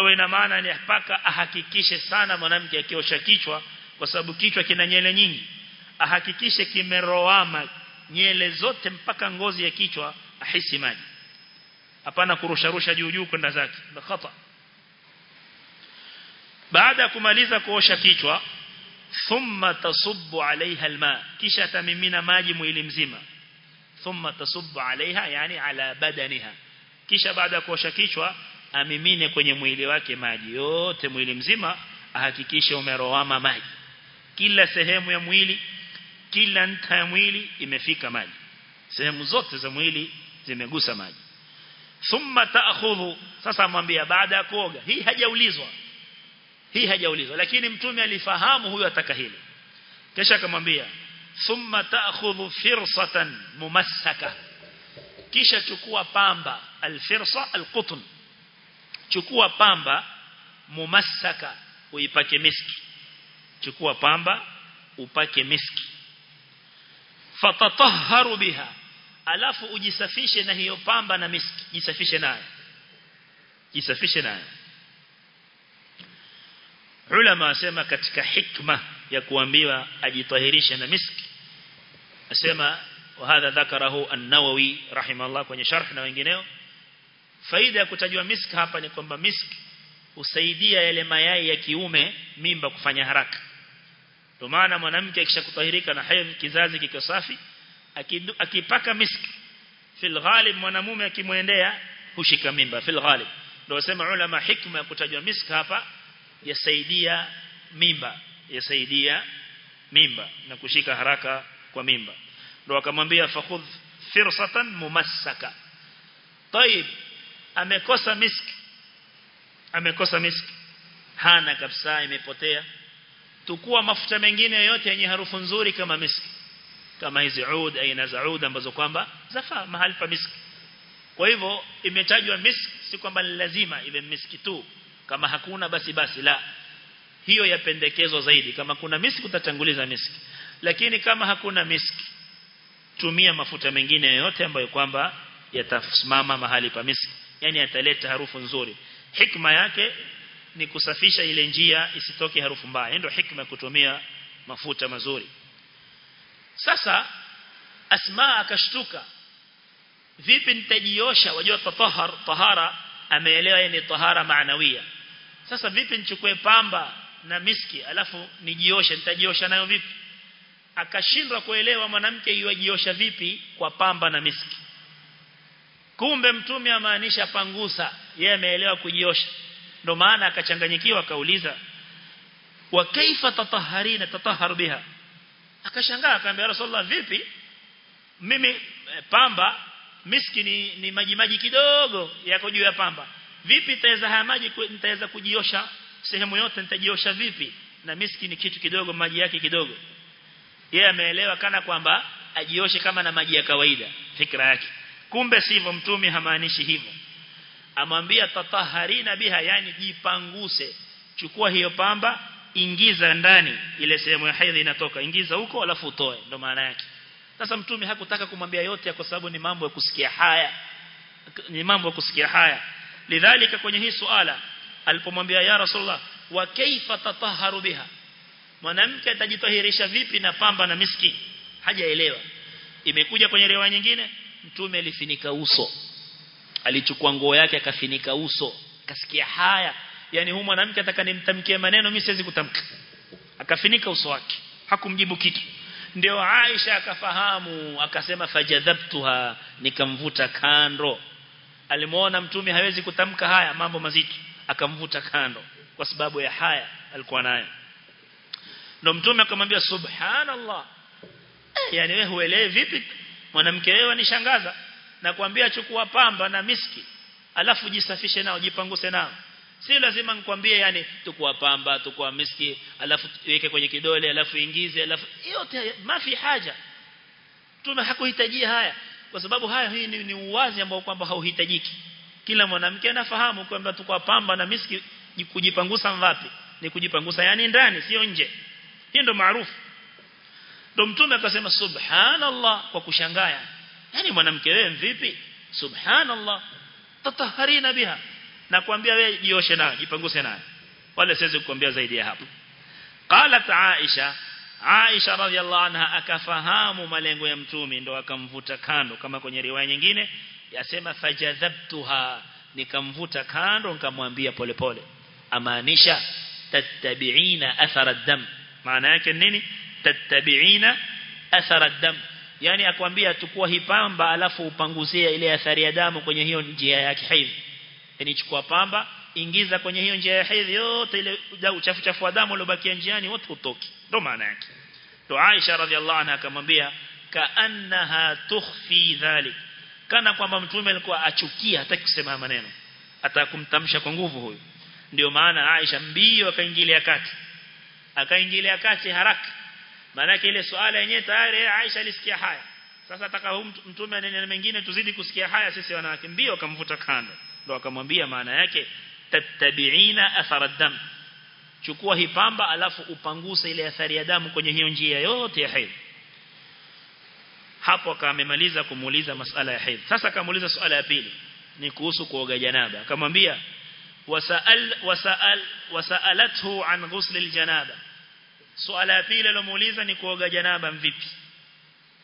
S1: hiyo ina maana ni mpaka ahakikishe sana mwanamke akiosha kichwa kwa sababu kichwa kina nyele nyingi. Ahakikishe kimeroama nyele zote mpaka ngozi ya kichwa ahisi maji. Hapana kurusharusha juu juu kwenda zake. Na khata. Baada ya kumaliza kuosha kichwa thumma tasubbu alaiha alma. Kisha tamimina maji mwili mzima. Thumma tasubbu alaiha yani ala badaniha. Kisha baada ya kuosha kichwa amimine kwenye mwili wake maji yote mwili mzima ahakikishe umerowama maji. Kila sehemu ya mwili kila nta ya mwili imefika maji. Sehemu zote za mwili zimegusa maji. Thumma ta'khudhu sasa amwambia baada ya kuoga hii hajaulizwa. Hii hajaulizwa. Lakini mtume alifahamu huyo ataka hili. Kisha akamwambia thumma ta'khudhu firsatan mumassaka. Kisha chukua pamba alfirsa alqutn chukua pamba mumasaka uipake miski. Chukua pamba upake miski. Fatatahharu biha. Alafu ujisafishe na hiyo pamba na miski. Jisafishe nayo. Jisafishe nayo. Ulama asema katika hikma ya kuambiwa ajitahirishe na miski. Asema wa hadha dhakarahu an-nawawi rahimahullah kwenye sharh na wengineo faida ya kutajwa misk hapa ni kwamba misk husaidia yale mayai ya kiume mimba kufanya haraka ndio maana mwanamke akishakutahirika na hedhi kizazi kiko safi akipaka misk fil ghalib mwanamume akimwendea hushika mimba fil ghalib ndio wasema ulama hikma ya kutajwa misk hapa yasaidia mimba yasaidia mimba na kushika haraka kwa mimba ndio akamwambia fakhudh firsatan mumassaka طيب amekosa miski. Amekosa miski. Hana kabisa imepotea. Tukua mafuta mengine yote yenye harufu nzuri kama miski. Kama hizi oud aina za oud ambazo kwamba zafaa mahali pa miski. Kwa hivyo imetajwa miski si kwamba lazima iwe miski tu. Kama hakuna basi basi la. Hiyo yapendekezwa zaidi. Kama kuna miski utatanguliza miski. Lakini kama hakuna miski tumia mafuta mengine yote ambayo kwamba yatasimama mahali pa miski yani ataleta harufu nzuri. Hikma yake ni kusafisha ile njia isitoke harufu mbaya. Ndio hikma kutumia mafuta mazuri. Sasa asma akashtuka. Vipi nitajiosha? Wajua tatahar tahara ameelewa ni tahara maanawia. Sasa vipi nichukue pamba na miski alafu nijioshe? Nitajiosha nayo vipi? Akashindwa kuelewa mwanamke yuajiosha vipi kwa pamba na miski kumbe mtume amaanisha pangusa. Yeye ameelewa kujiosha. Ndo maana akachanganyikiwa akauliza wa kaifa tataharina tatahar biha? Akashangaa akamwambia rasulullah vipi? Mimi pamba miski ni, ni maji maji kidogo yako juu ya pamba. Vipi nitaweza haya maji nitaweza kujiosha? Sehemu yote nitajiosha vipi? Na miski ni kitu kidogo maji yake kidogo. Yeye ameelewa kana kwamba ajioshe kama na maji ya kawaida fikra yake kumbe sivyo mtume hamaanishi hivyo. Amwambia tataharina biha yani jipanguse. Chukua hiyo pamba ingiza ndani ile sehemu ya haidhi inatoka. Ingiza huko alafu utoe ndo maana yake. Sasa mtume hakutaka kumwambia yote kwa sababu ni mambo ya kusikia haya. Ni mambo ya kusikia haya. Lidhalika kwenye hii suala alipomwambia ya rasulullah wa kaifa tataharu biha? Mwanamke atajitahirisha vipi na pamba na miski? Hajaelewa. Imekuja kwenye riwaya nyingine mtume alifinika uso. Alichukua nguo yake akafinika uso. Akasikia haya yani huyu mwanamke ataka nimtamkie maneno mimi siwezi kutamka. Akafinika uso wake. Hakumjibu kitu. Ndio Aisha akafahamu akasema fajadhabtuha nikamvuta kando. Alimuona mtume hawezi kutamka haya mambo mazito. Akamvuta kando kwa sababu ya haya alikuwa nayo. Ndio mtume akamwambia subhanallah. Eh, yani wewe huelewi vipi mwanamke wewe nishangaza na kuambia chukua pamba na miski. Alafu jisafishe nao jipanguse nao. Si lazima nikwambie yani tukua pamba tukua miski alafu weke kwenye kidole alafu ingize alafu yote mafi haja. Tuna hakuhitajia haya. Kwa sababu haya hii ni, ni uwazi ambao kwamba hauhitajiki. Kila mwanamke anafahamu kwamba tukua pamba na miski kujipangusa ngapi ni kujipangusa yani ndani sio nje. Hii ndo maarufu ndo mtume akasema subhanallah kwa kushangaya. Yani mwanamke wewe vipi subhanallah tataharina biha na kuambia wewe jioshe nayo jipanguse nayo. Wala siwezi kukwambia zaidi ya hapo. Qalat aisha aisha radhiallahu anha akafahamu malengo ya mtume ndo akamvuta kando kama kwenye riwaya nyingine yasema fajadhabtuha nikamvuta kando nikamwambia polepole amaanisha tattabiina athara dam maana yake nini tattabiina athara dam yani akwambia tukua hipamba alafu upanguzie ile athari ya damu kwenye hiyo njia ya hedhi yani chukua pamba ingiza kwenye hiyo njia ya hedhi yote ile uchafu chafu wa damu uliobakia njiani wote utoki ndo maana yake. To Aisha radhiallahu anha akamwambia kaannaha tukhfi dhalik. Kana kwamba mtume alikuwa achukia hataki kusema maneno. Atakumtamsha kwa nguvu huyo ndio maana Aisha mbio akaingilia kati. Akaingilia kati haraka maana ile swala yenyewe tayari Aisha alisikia haya. Sasa ataka mtume anene mengine tuzidi kusikia haya sisi wanawake. Mbio akamvuta kando. Ndo akamwambia maana yake tattabiina athara dam. Chukua hipamba alafu upanguse ile athari ya damu kwenye hiyo njia yote ya hedhi hapo akamemaliza kumuuliza masala ya hedhi sasa akamuuliza swala ya pili ni kuhusu kuoga janaba. Akamwambia wasaal wasaal wasaalathu an ghusl aljanaba swala ya pili alomuuliza ni kuoga janaba mvipi?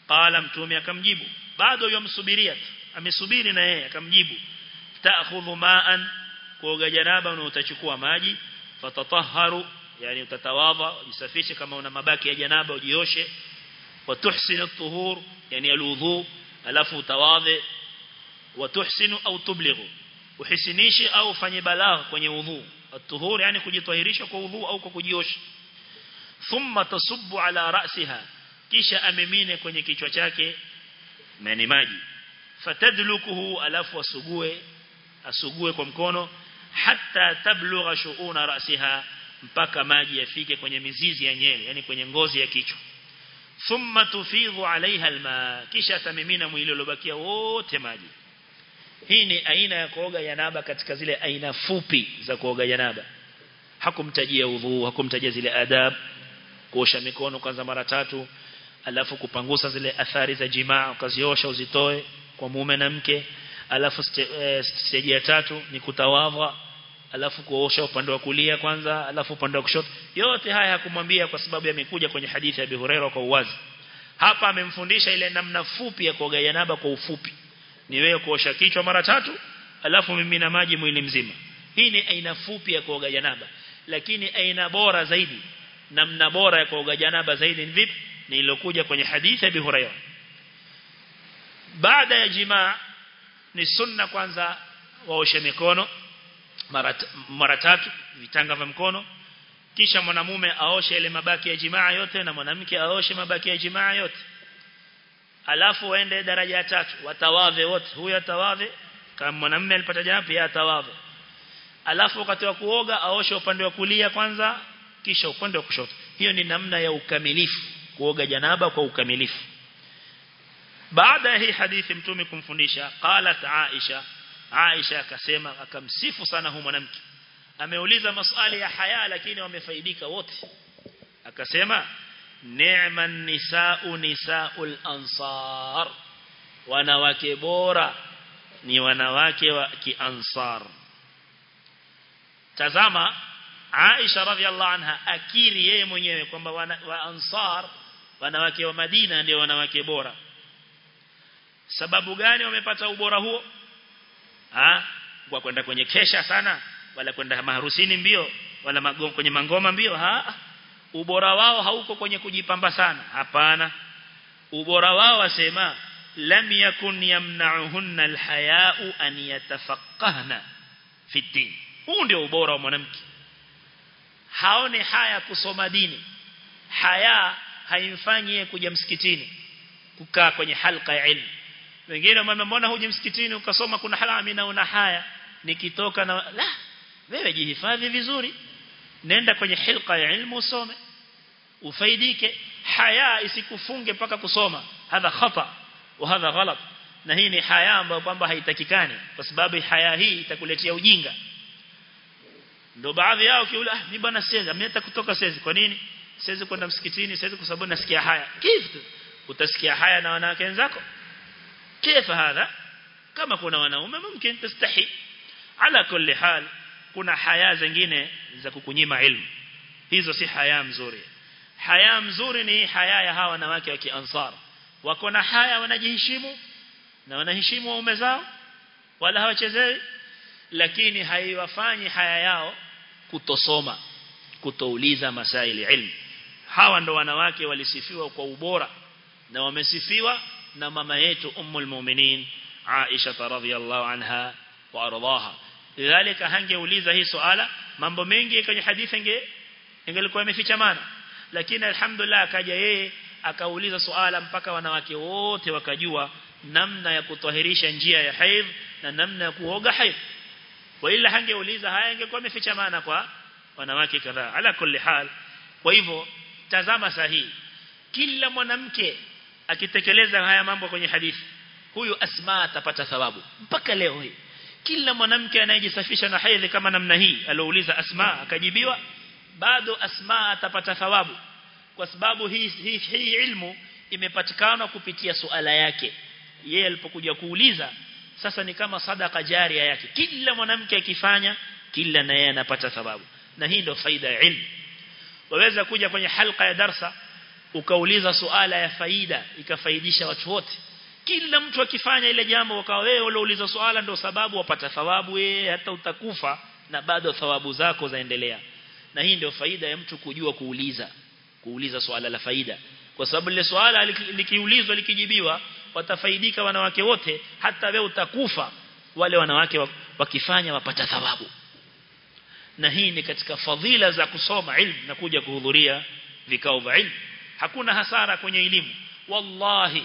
S1: Qala mtume akamjibu bado yomsubiria amesubiri na yeye akamjibu ta'khudhu ma'an kuoga janaba na utachukua maji fatatahharu yani utatawadha ujisafishe kama una mabaki ya janaba ujioshe wa tuhsinu tuhur yani alwudhu alafu utawadhe wa tuhsinu au tublighu uhisinishe au fanye balagha kwenye udhu at-tuhur yani kujitahirisha kwa udhu au kwa kujiosha thumma tasubbu ala ra'siha. Kisha amemine kwenye kichwa chake nani maji. Fatadlukuhu alafu asugue asugue kwa mkono hatta tablugha shu'una ra'siha mpaka maji yafike kwenye mizizi ya nyele yani kwenye ngozi ya kichwa. Thumma tufidhu alaiha alma kisha tamimina mwili uliobakia wote maji. Hii ni aina ya kuoga janaba katika zile aina fupi za kuoga janaba hakumtajia udhu hakumtajia zile adab kuosha mikono kwanza mara tatu alafu kupangusa zile athari za jimaa ukaziosha uzitoe kwa mume na mke. Alafu stage ya tatu ni kutawadha alafu kuosha upande wa kulia kwanza alafu upande wa kushoto. Yote haya hakumwambia kwa sababu yamekuja kwenye hadithi ya Abi Hurairah kwa uwazi. Hapa amemfundisha ile namna fupi ya kuoga janaba kwa ufupi. Ni wewe kuosha kichwa mara tatu alafu mimi na maji mwili mzima. Hii ni aina fupi ya kuoga janaba lakini aina bora zaidi namna bora ya kuoga janaba zaidi ni vipi? Nilokuja kwenye hadithi ya bihurayo baada ya jimaa ni sunna kwanza waoshe mikono mara mara tatu vitanga vya mkono. Kisha mwanamume aoshe ile mabaki ya jimaa yote na mwanamke aoshe mabaki ya jimaa yote. Alafu waende daraja ya tatu watawave wote. Huyo atawave kama mwanamume alipata janaba pia atawave. Alafu wakati wa kuoga aoshe upande wa kulia kwanza kisha upande wa kushoto. Hiyo ni namna ya ukamilifu kuoga janaba kwa ukamilifu. Baada ya hii hadithi mtume kumfundisha qalat Aisha Aisha akasema akamsifu sana huyo mwanamke. Ameuliza maswali ya haya lakini wamefaidika wote. Akasema ni'man nisa'u nisa'ul ansar. Wanawake bora ni wanawake wa kiansar. Tazama Aisha radhiallahu anha akiri yeye mwenyewe kwamba wa ansar wanawake wa Madina ndio wanawake bora. Sababu gani wamepata ubora huo? Ah kwa kwenda kwenye kesha sana wala kwenda maharusini mbio wala magongo kwenye mangoma mbio ha? Ubora wao hauko kwenye kujipamba sana. Hapana. Ubora wao wasema lam yakun yamna'uhunna alhaya'u an yatafaqqahna fi din huu ndio ubora wa mwanamke haone haya kusoma dini. Haya haimfanyi kuja msikitini kukaa kwenye halqa ya ilmu. Wengine wamemwona huji msikitini ukasoma kuna halami na una haya? Nikitoka na la wewe jihifadhi vizuri. Nenda kwenye halqa ya ilmu usome. Ufaidike. Haya isikufunge paka kusoma. Hadha khata wa hadha ghalat. Na hii ni haya ambayo kwamba haitakikani kwa sababu haya hii itakuletea ujinga ndio baadhi yao kiula ah, mimi bwana siwezi hata kutoka siwezi. Kwa nini? Siwezi kwenda msikitini siwezi kwa sababu nasikia haya. Kifu utasikia haya na wanawake wenzako? Kifa hadha? Kama kuna wanaume mumkin tastahi ala kulli hal kuna haya zingine za kukunyima ilmu. Hizo si haya mzuri. Haya mzuri ni haya ya hawa wanawake wa kiansar. Wako na haya wanajiheshimu na wanaheshimu waume zao wala hawachezei lakini haiwafanyi haya yao kutosoma kutouliza masaili ilmu. Hawa ndo wanawake walisifiwa kwa ubora na wamesifiwa na mama yetu ummul mu'minin Aisha radhiyallahu anha wa ardhaha lidhalika hangeuliza hii swala mambo mengi kwenye hadithi inge ingelikuwa imefichamana lakini alhamdulillah akaja yeye akauliza swala mpaka wanawake wote wakajua namna ya kutohirisha njia ya haidh na namna ya kuoga haidh wa ila hangeuliza haya ingekuwa imefichamana kwa wanawake kadhaa. Ala kulli hal kwa hivyo tazama sahihi. Kila mwanamke akitekeleza haya mambo kwenye hadithi huyu asma atapata thawabu. Mpaka leo hii kila mwanamke anayejisafisha na hedhi kama namna hii aliouliza asma akajibiwa bado asma atapata thawabu. Kwa sababu hii hii, hii ilmu imepatikana kupitia suala yake. Yeye alipokuja kuuliza sasa ni kama sadaka jaria yake. Kila mwanamke akifanya kila na yeye anapata thawabu. Na hii ndio faida ya ilmu. Waweza kuja kwenye halqa ya darsa ukauliza suala ya faida ikafaidisha watu wote. Kila mtu akifanya ile jambo ukawa wewe uliouliza swala ndio sababu wapata thawabu wewe hata utakufa na bado thawabu zako zaendelea. Na hii ndio faida ya mtu kujua kuuliza kuuliza swala la faida. Kwa sababu ile swala likiulizwa likijibiwa watafaidika wanawake wote hata wewe utakufa wale wanawake wakifanya wapata thawabu. Na hii ni katika fadhila za kusoma ilmu na kuja kuhudhuria vikao vya ilmu. Hakuna hasara kwenye elimu. Wallahi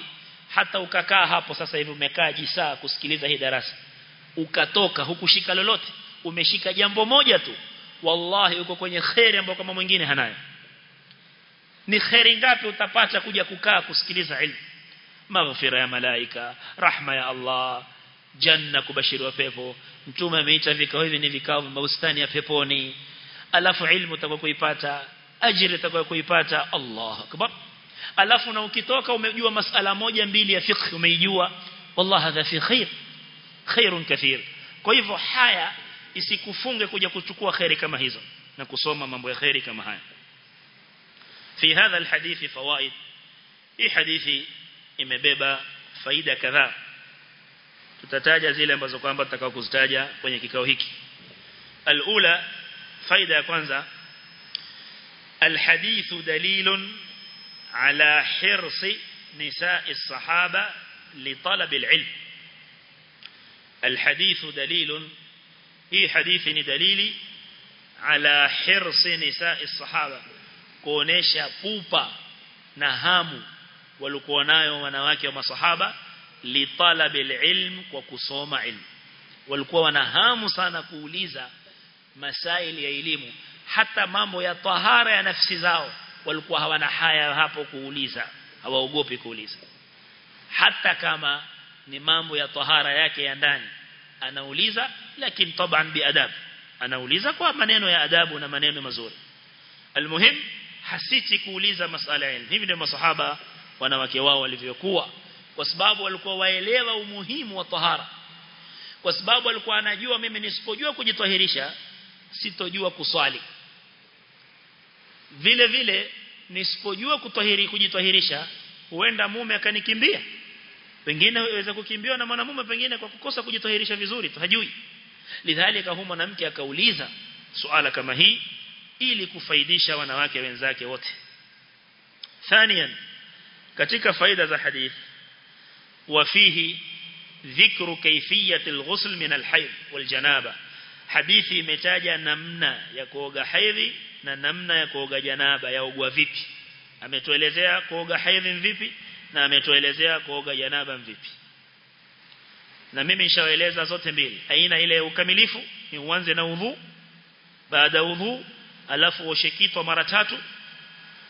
S1: hata ukakaa hapo sasa hivi umekaa jisaa kusikiliza hii darasa ukatoka hukushika lolote umeshika jambo moja tu wallahi uko kwenye khairi ambayo kama mwingine hanayo. Ni khairi ngapi utapata kuja kukaa kusikiliza ilmu maghfira ya malaika rahma ya Allah janna kubashiriwa pepo. Mtume ameita vikao hivi ni vikao vya bustani ya peponi. Alafu ilmu utakuwa kuipata ajira utakuwa kuipata. Allah akbar. Alafu na ukitoka umejua masala moja mbili ya fiqh umeijua. Wallahi hadha fi khair khairun kathir. Kwa hivyo haya isikufunge kuja kuchukua khairi kama hizo na kusoma mambo ya khairi kama haya. Fi hadha alhadithi fawaid. Hii hadithi imebeba faida kadhaa tutataja zile ambazo kwamba tutakao kuzitaja kwenye kikao hiki alula faida ya kwanza الحديث دليل على حرص نساء الصحابة لطلب العلم الحديث دليل هي حديث دليل على حرص نساء الصحابة kuonesha pupa na hamu walikuwa nayo wanawake wa masahaba li talab ilm kwa kusoma ilmu. Walikuwa wanahamu sana kuuliza masaili ya elimu hata mambo ya tahara ya nafsi zao walikuwa hawana haya hapo kuuliza hawaogopi kuuliza. Hata kama ni mambo ya tahara yake ya ndani anauliza lakini taban biadab anauliza kwa maneno ya adabu na maneno mazuri. Almuhim hasiti kuuliza masala ya hivi ndio masahaba wanawake wao walivyokuwa kwa sababu walikuwa waelewa umuhimu wa tahara. Kwa sababu alikuwa anajua mimi nisipojua kujitahirisha sitojua kuswali. Vile vile nisipojua kutahiri kujitahirisha huenda mume akanikimbia. Pengine aweza kukimbiwa na mwanamume pengine kwa kukosa kujitahirisha vizuri hajui. Lidhalika huyo mwanamke akauliza suala kama hii ili kufaidisha wanawake wenzake wote. Thaniyan katika faida za hadith wafihi dhikru kayfiyati alghusl min alhayd waljanaba. Hadithi imetaja namna ya kuoga haidhi na namna ya kuoga janaba. Yaogwa vipi? Ametuelezea kuoga haidhi vipi na ametuelezea kuoga janaba vipi. Na mimi nishaeleza zote mbili. Aina ile ukamilifu ni uanze na udhu baada udhu alafu oshe kitwa mara tatu.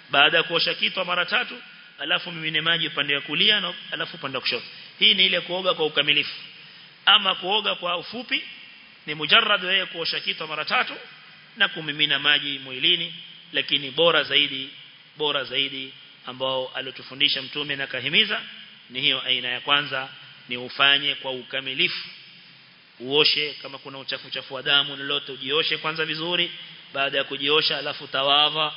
S1: Baada ya kuosha kitwa mara tatu alafu mimine maji upande wa kulia na alafu upande wa kushoto. Hii ni ile kuoga kwa ukamilifu. Ama kuoga kwa ufupi ni mujarrad wewe kuosha kitu mara tatu na kumimina maji mwilini lakini bora zaidi bora zaidi ambao alotufundisha mtume na kahimiza ni hiyo aina ya kwanza ni ufanye kwa ukamilifu. Uoshe kama kuna uchafu chafu wa damu lolote ujioshe kwanza vizuri baada ya kujiosha alafu tawadha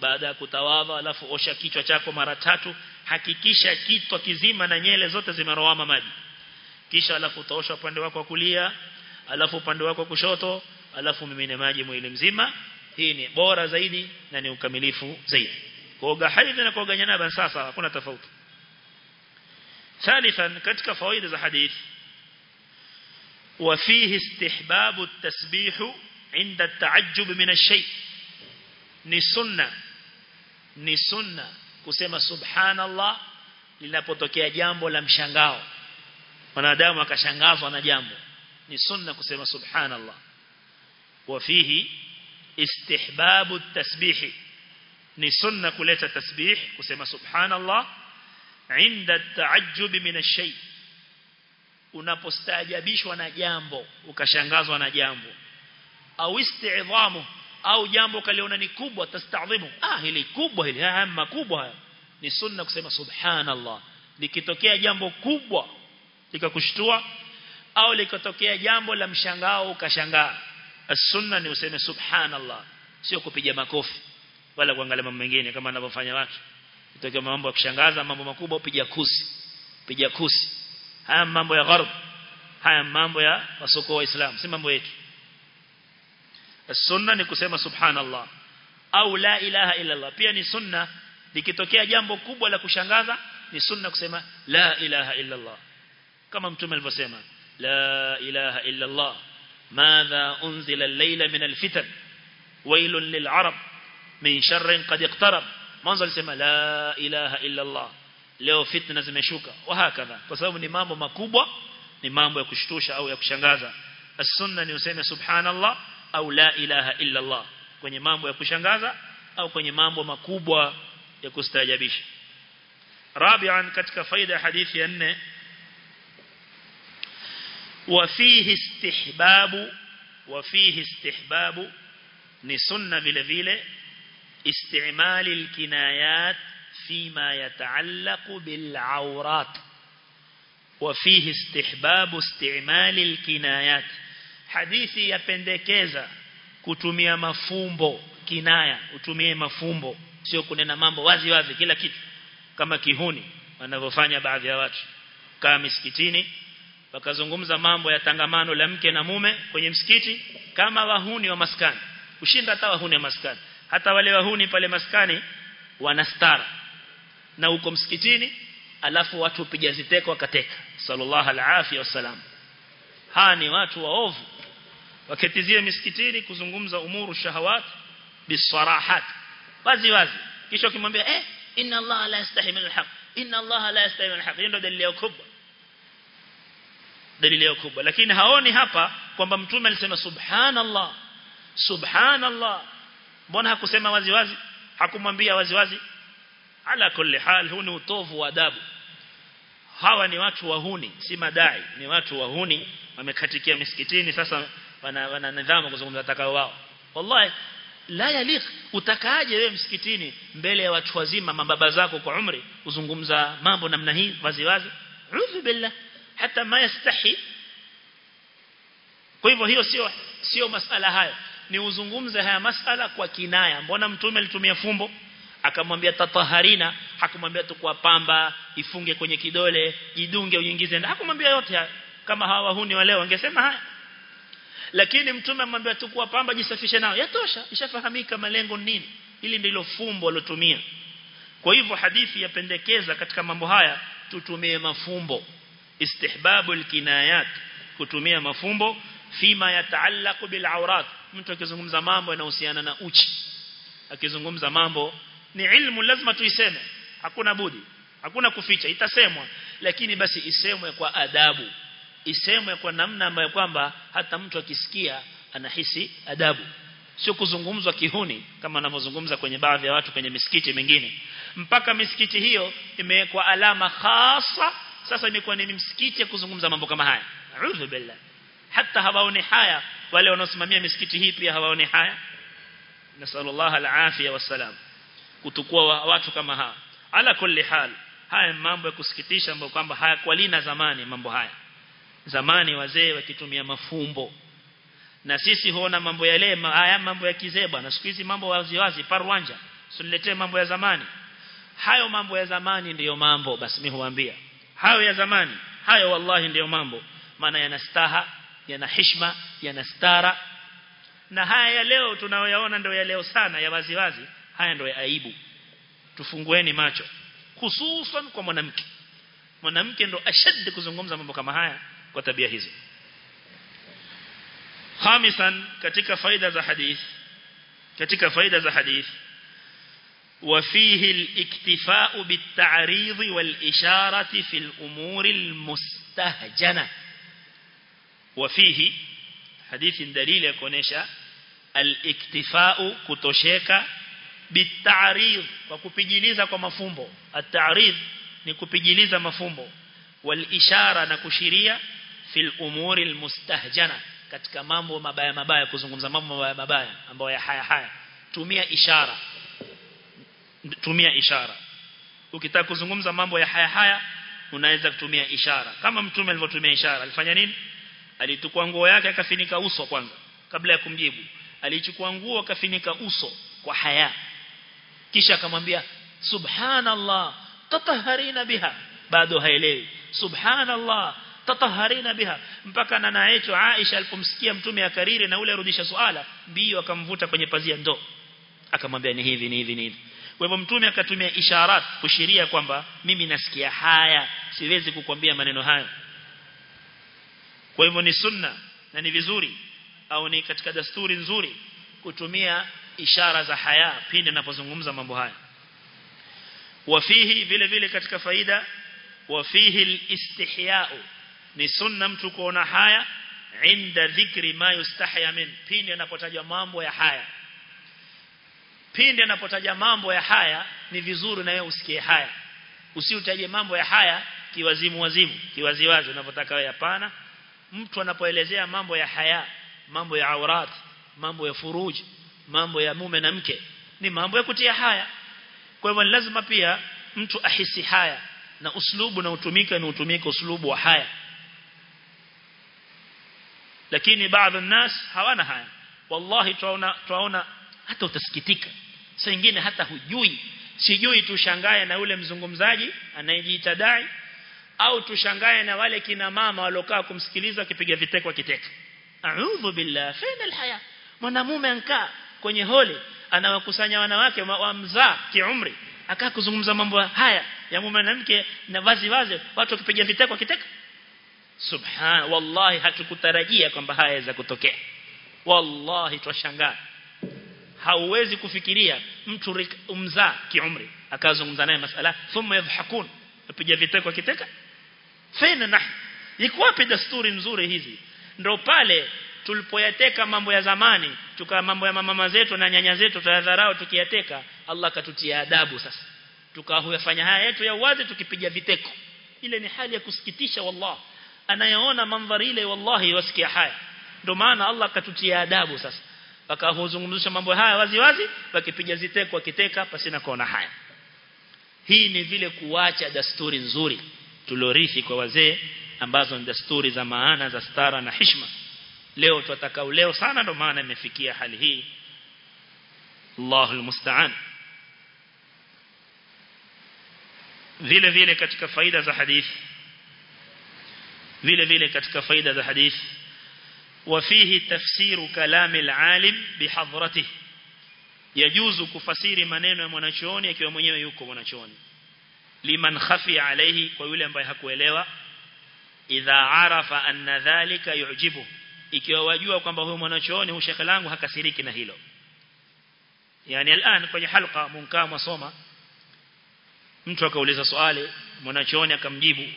S1: baada ya kutawadha alafu osha kichwa chako mara tatu hakikisha kichwa kizima na nyele zote zimerowama maji kisha alafu utaosha upande wako wa kulia alafu upande wako kushoto alafu mimine maji mwili mzima hii ni bora zaidi na ni ukamilifu zaidi kuoga haidhi na kuoga janaba sasa hakuna tofauti ثالثا katika fawaida za hadith وفيه استحباب التسبيح عند التعجب من الشيء ni sunna ni sunna kusema subhanallah linapotokea jambo la mshangao. Wanadamu akashangazwa na jambo ni sunna kusema subhanallah. Wafihi istihbabu tasbihi ni sunna kuleta tasbih kusema subhanallah inda taajjub min ash-shay. Unapostaajabishwa na jambo ukashangazwa na jambo au istidhamu au jambo kaliona ni kubwa tastaadhimu ah hili kubwa hili haya kubwa haya. Ni sunna kusema subhanallah. Likitokea jambo kubwa likakushtua au likatokea jambo la mshangao ukashangaa. As-sunna ni useme subhanallah. Sio kupiga makofi wala kuangalia mambo mengine kama anavyofanya watu. Kitokea mambo ya kushangaza mambo makubwa upiga kusi piga kusi. Haya mambo ya gharb haya mambo ya wasoko wa Islam si mambo yetu sunna ni kusema subhanallah au la ilaha illa Allah pia ni sunna likitokea jambo kubwa la kushangaza ni sunna kusema la ilaha illa Allah kama mtume alivyosema la ilaha illa Allah madha unzila al-layla min al-fitan wailun lil'arab min sharrin qad iqtarab mwanzo alisema la ilaha illa Allah leo fitna zimeshuka wa hakadha kwa sababu ni mambo makubwa ni mambo ya kushtusha au ya kushangaza as-sunna ni useme subhanallah au la ilaha illa Allah kwenye mambo ya kushangaza au kwenye mambo makubwa ya kustaajabisha rabi'an katika faida ya hadithi ya 4 وفيه استحباب وفيه استحباب ni sunna vile vile استعمال الكنايات فيما يتعلق بالعورات وفيه استحباب استعمال الكنايات hadithi yapendekeza kutumia mafumbo kinaya utumie mafumbo. Sio kunena mambo wazi wazi kila kitu. Kama kihuni wanavyofanya baadhi ya watu. Kama misikitini wakazungumza mambo ya tangamano la mke na mume kwenye msikiti kama wahuni wa maskani. Ushinda hata wahuni wa maskani. Hata wale wahuni pale maskani wanastara na uko msikitini alafu watu piga ziteko wakateka. Sallallahu alaihi wasallam haa ni watu waovu waketizie misikitini kuzungumza umuru shahawat bisarahat. Wazi wazi. Kisha ukimwambia eh inna Allah la yastahi min alhaq inna Allah la yastahi min alhaq ndio dalili kubwa dalili kubwa lakini haoni hapa kwamba mtume alisema subhanallah subhanallah. Mbona hakusema wazi wazi? Hakumwambia wazi wazi? Ala kulli hal huu ni utovu wa adabu. Hawa ni watu wahuni si madai. Ni watu wahuni wamekatikia misikitini. Sasa wana, wana nidhamu kuzungumza takao wao. Wallahi la yaliq utakaaje wewe msikitini mbele ya watu wazima mababa zako kwa umri uzungumza mambo namna hii wazi wazi? Udhu billah hata ma yastahi. Kwa hivyo hiyo sio sio masala hayo. Ni uzungumze haya masala kwa kinaya. Mbona mtume alitumia fumbo? Akamwambia tataharina hakumwambia tu kwa pamba ifunge kwenye kidole jidunge uingize. Ndio hakumwambia yote kama hawa wahuni wa leo wangesema haya lakini mtume amwambia tukua pamba jisafishe nao. Yatosha ishafahamika malengo nini. Ili ndilo fumbo alotumia. Kwa hivyo hadithi yapendekeza katika mambo haya tutumie mafumbo. Istihbabu alkinayat kutumia mafumbo. Fima yataallaqu bil awrat mtu akizungumza mambo yanahusiana na uchi. Akizungumza mambo ni ilmu lazima tuiseme. Hakuna budi hakuna kuficha itasemwa. Lakini basi isemwe kwa adabu isemwe kwa namna ambayo kwamba hata mtu akisikia anahisi adabu. Sio kuzungumzwa kihuni kama anavyozungumza kwenye baadhi ya watu kwenye misikiti mingine. Mpaka misikiti hiyo imewekwa alama hasa sasa imekuwa ni msikiti ya kuzungumza mambo kama haya. A'udhu billah. Hata hawaone haya wale wanaosimamia misikiti hii pia hawaone haya. Nasallallahu alafia wasalam kutukua watu kama hawa. Ala kulli hal haya mambo ya kusikitisha ambayo kwamba hayakwalina zamani mambo haya zamani wazee wakitumia mafumbo. Na sisi huona mambo yale haya mambo ya kizee bwana. Siku hizi mambo wazi wazi parwanja usiletee mambo ya zamani. Hayo mambo ya zamani ndiyo mambo basi mimi huambia. Hayo ya zamani hayo wallahi ndiyo mambo. Maana yana staha yana heshima yana stara. Na haya ya leo tunayoyaona ndio ya leo sana ya wazi wazi. Haya ndio ya aibu. Tufungueni macho. Hususan kwa mwanamke. Mwanamke ndo ashad kuzungumza mambo kama haya kwa tabia hizo khamisan katika faida za hadith katika faida za hadith وفيه الاكتفاء بالتعريض والإشارة في الأمور المستهجنة وفيه حديث دليل يكونيشا الاكتفاء كتوشيكا بالتعريض وكupijiliza kwa mafumbo at-ta'rid ni kupijiliza mafumbo wal ishara na kushiria fil umuri almustahjana katika mambo mabaya mabaya kuzungumza mambo mabaya mabaya ambayo ya haya haya. Tumia ishara. Tumia ishara. Ukitaka kuzungumza mambo ya haya haya unaweza kutumia ishara. Kama mtume alivyotumia ishara alifanya nini? Alitukua nguo yake akafinika uso kwanza kabla ya kumjibu. Alichukua nguo akafinika uso kwa haya. Kisha akamwambia subhanallah tatahharina biha. Bado haelewi. Subhanallah tataharina biha. Mpaka nana yetu Aisha alipomsikia mtume akariri na ule arudisha swala bio akamvuta kwenye pazia ndo akamwambia ni hivi ni hivi ni hivi. Kwa hivyo mtume akatumia isharat kushiria kwamba mimi nasikia haya siwezi kukwambia maneno hayo. Kwa hivyo ni sunna na ni vizuri au ni katika dasturi nzuri kutumia ishara za haya pindi ninapozungumza mambo haya. Wafihi vile vile katika faida wafihi alistihya'u ni sunna mtu kuona haya inda dhikri ma yustahya min pindi anapotaja mambo ya haya. Pindi anapotaja mambo ya haya ni vizuri na wewe usikie haya. Usiutaje mambo ya haya kiwazimu wazimu kiwaziwazi unapotaka wewe hapana. Mtu anapoelezea mambo ya haya mambo ya aurat mambo ya furuj mambo ya mume na mke ni mambo ya kutia haya. Kwa hivyo lazima pia mtu ahisi haya na uslubu na utumike ni utumike uslubu wa haya lakini baadhi ya nas hawana haya. Wallahi tunaona tunaona hata utasikitika. Saa nyingine hata hujui. Sijui tushangae na yule mzungumzaji anayejiita dai au tushangae na wale kina mama walokaa kumsikiliza akipiga viteko kiteka a'udhu billah fina alhaya. Mwanamume ankaa kwenye hole anawakusanya wanawake wa mzaa kiumri akaa kuzungumza mambo haya ya mume na mke na wazi wazi watu wakipiga viteko kiteka subhan wallahi hatukutarajia kwamba haya yaweza kutokea. Wallahi twashangaa. Hauwezi kufikiria mtu umzaa kiumri akazungumza naye masala thumma yadhhakun apiga viteko kiteka fena na iko wapi desturi nzuri hizi? Ndio pale tulipoyateka mambo ya zamani tuka mambo ya mama zetu na nyanya zetu tayadharao tukiyateka Allah katutia adabu sasa. Tukahuyafanya haya yetu ya uwazi tukipiga viteko. Ile ni hali ya kusikitisha wallah anayeona mandhari ile wallahi wasikia haya. Ndio maana Allah akatutia adabu sasa. Wakahuzungumzisha mambo haya wazi wazi wakipiga ziteko wakiteka pasina kuona haya. Hii ni vile kuacha dasturi nzuri tulorithi kwa wazee ambazo ni dasturi za maana za stara na heshima. Leo tutataka leo sana ndio maana imefikia hali hii. Allahul musta'an. Vile vile katika faida za hadithi vile vile katika faida za hadithi وفيه تفسير كلام العالم بحضرته يجوز kufasiri maneno ya mwanachuoni akiwa mwenyewe yuko mwanachuoni liman khafi alayhi kwa yule ambaye hakuelewa idha arafa anna dhalika yujibu ikiwa wajua kwamba huyo mwanachuoni huyo shekhe langu hakasiriki na hilo yani al'an kwenye halqa munkaa masoma mtu akauliza swali mwanachuoni akamjibu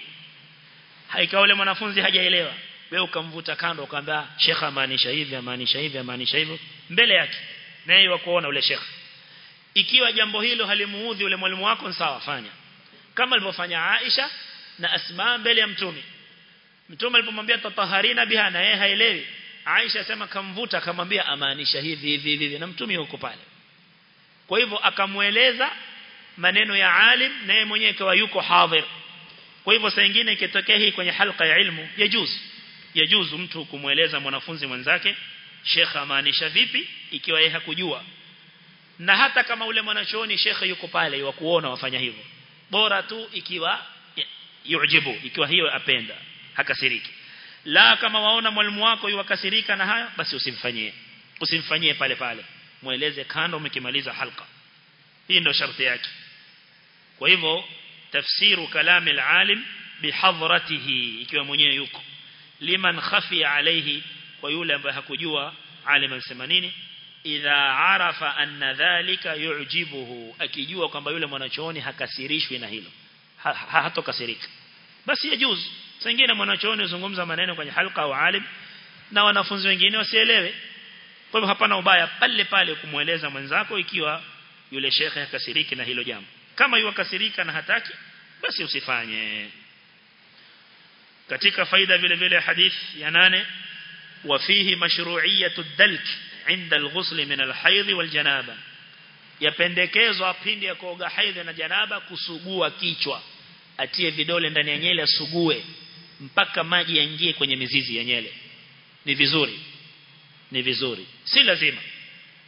S1: haikawa yule mwanafunzi hajaelewa. Wewe ukamvuta kando ukamwambia shekha maanisha hivi maanisha hivi maanisha hivyo. Mbele yake naye wakuona ule shekha ikiwa jambo hilo halimuudhi yule mwalimu wako sawa fanya. Kama alivyofanya Aisha na Asma mbele ya mtume. Mtume alipomwambia tataharina biha na yeye haelewi. Aisha sema kamvuta akamwambia amaanisha hivi hivi hivi na mtume yuko pale. Kwa hivyo akamweleza maneno ya alim na yeye mwenyewe kawa yuko hadhir kwa hivyo saa nyingine ikitokea hii kwenye halqa ya ilmu yajuzu. Yajuzu mtu kumweleza mwanafunzi mwenzake shekha amaanisha vipi? Ikiwa yeye hakujua. Na hata kama ule mwanachuoni shekha yuko pale wa kuona wafanya hivyo. Bora tu ikiwa yujibu ikiwa hiyo apenda hakasiriki. La kama waona mwalimu wako yuwakasirika na hayo basi usimfanyie. Usimfanyie pale pale. Mueleze kando umekimaliza halqa. Hii ndio sharti yake. Kwa hivyo tafsiru kalami alalim bihadratihi ikiwa mwenyewe yuko. Liman khafi alayhi kwa yule ambaye hakujua alim alisema nini? Idha arafa anna dhalika yu'jibuhu akijua kwamba yule mwanachooni hakasirishwi na hilo. Ha, ha, hatokasirika. Basi yajuz sengine mwanachooni uzungumza maneno kwenye halqa au alim na wanafunzi wengine wasielewe. Kwa hivyo hapana ubaya pale pale kumweleza mwenzako ikiwa yule shekhe hakasiriki na hilo jambo kama yuwakasirika na hataki basi usifanye katika faida vile vile hadith ya nane وفيه مشروعية الدلك عند الغسل من الحيض والجنابة yapendekezwa pindi ya kuoga haidhi na janaba kusugua kichwa atie vidole ndani ya nyele asugue mpaka maji yaingie kwenye mizizi ya nyele ni vizuri ni vizuri si lazima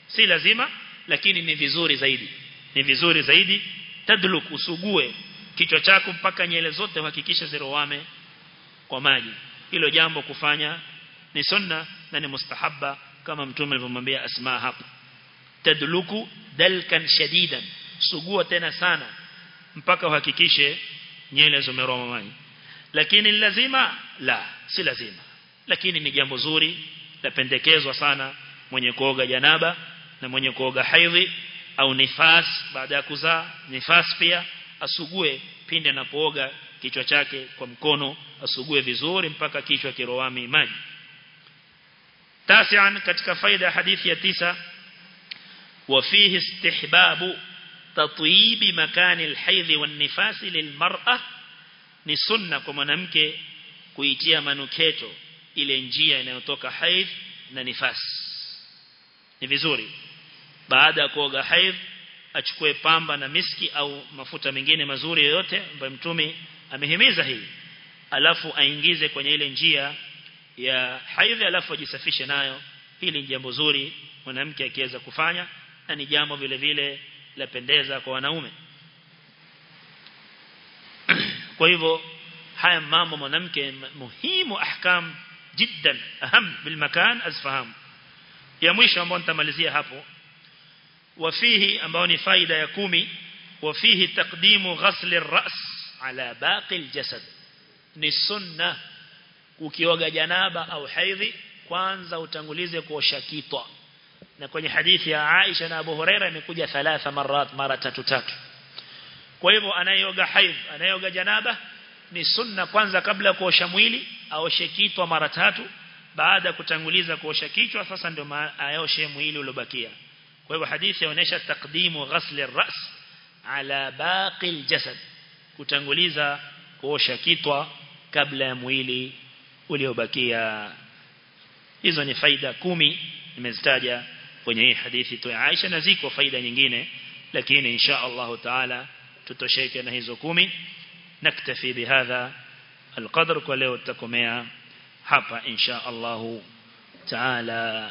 S1: si lazima lakini ni vizuri zaidi ni vizuri zaidi tadluk usugue kichwa chako mpaka nyele zote uhakikishe zirowame kwa maji. Hilo jambo kufanya ni sunna na ni mustahabba kama mtume alivyomwambia asma hapo. Tadluku dalkan shadidan sugua tena sana mpaka uhakikishe nyele zimeroma maji. Lakini lazima? La si lazima. Lakini ni jambo zuri lapendekezwa sana mwenye kuoga janaba na mwenye kuoga haidhi au nifas baada ya kuzaa nifas pia asugue pindi anapooga kichwa chake kwa mkono asugue vizuri mpaka kichwa kirowami maji tasian katika faida hadithi ya tisa وفيه استحباب تطيب مكان الحيض والنفاس للمرأة ni sunna kwa mwanamke kuitia manuketo ile njia inayotoka haidh na nifas ni vizuri baada ya kuoga haidh achukue pamba na miski au mafuta mengine mazuri yoyote ambayo mtume amehimiza hii. Alafu aingize kwenye ile njia ya haidh alafu ajisafishe nayo. Hili ni jambo zuri mwanamke akiweza kufanya na ni jambo vile vile lapendeza kwa wanaume. Kwa hivyo haya mambo mwanamke muhimu ahkam jiddan aham bil makan azfaham ya mwisho ambao nitamalizia hapo wafihi ambao ni faida ya kumi wafihi taqdimu ghasli ar-ra's ala baqi al-jasad. Ni sunna ukioga janaba au haidhi kwanza utangulize kuosha kitwa. Na kwenye hadithi ya Aisha na Abu Huraira imekuja thalatha marat mara tatu tatu. Kwa hivyo anayeoga haidh anayeoga janaba ni sunna kwanza kabla kuosha mwili aoshe kitwa mara tatu. Baada kutanguliza kuosha kichwa sasa ndio aoshe mwili uliobakia kwa hivyo hadithi inaonyesha takdimu ghasl ar-ras ala baqi al-jasad kutanguliza kuosha kitwa kabla ya mwili uliobakia. Hizo ni faida kumi nimezitaja kwenye hii hadithi. Tu Aisha na ziko faida nyingine lakini insha Allah taala tutosheke na hizo kumi. Naktafi bihadha alqadr kwa leo tutakomea hapa insha Allah taala.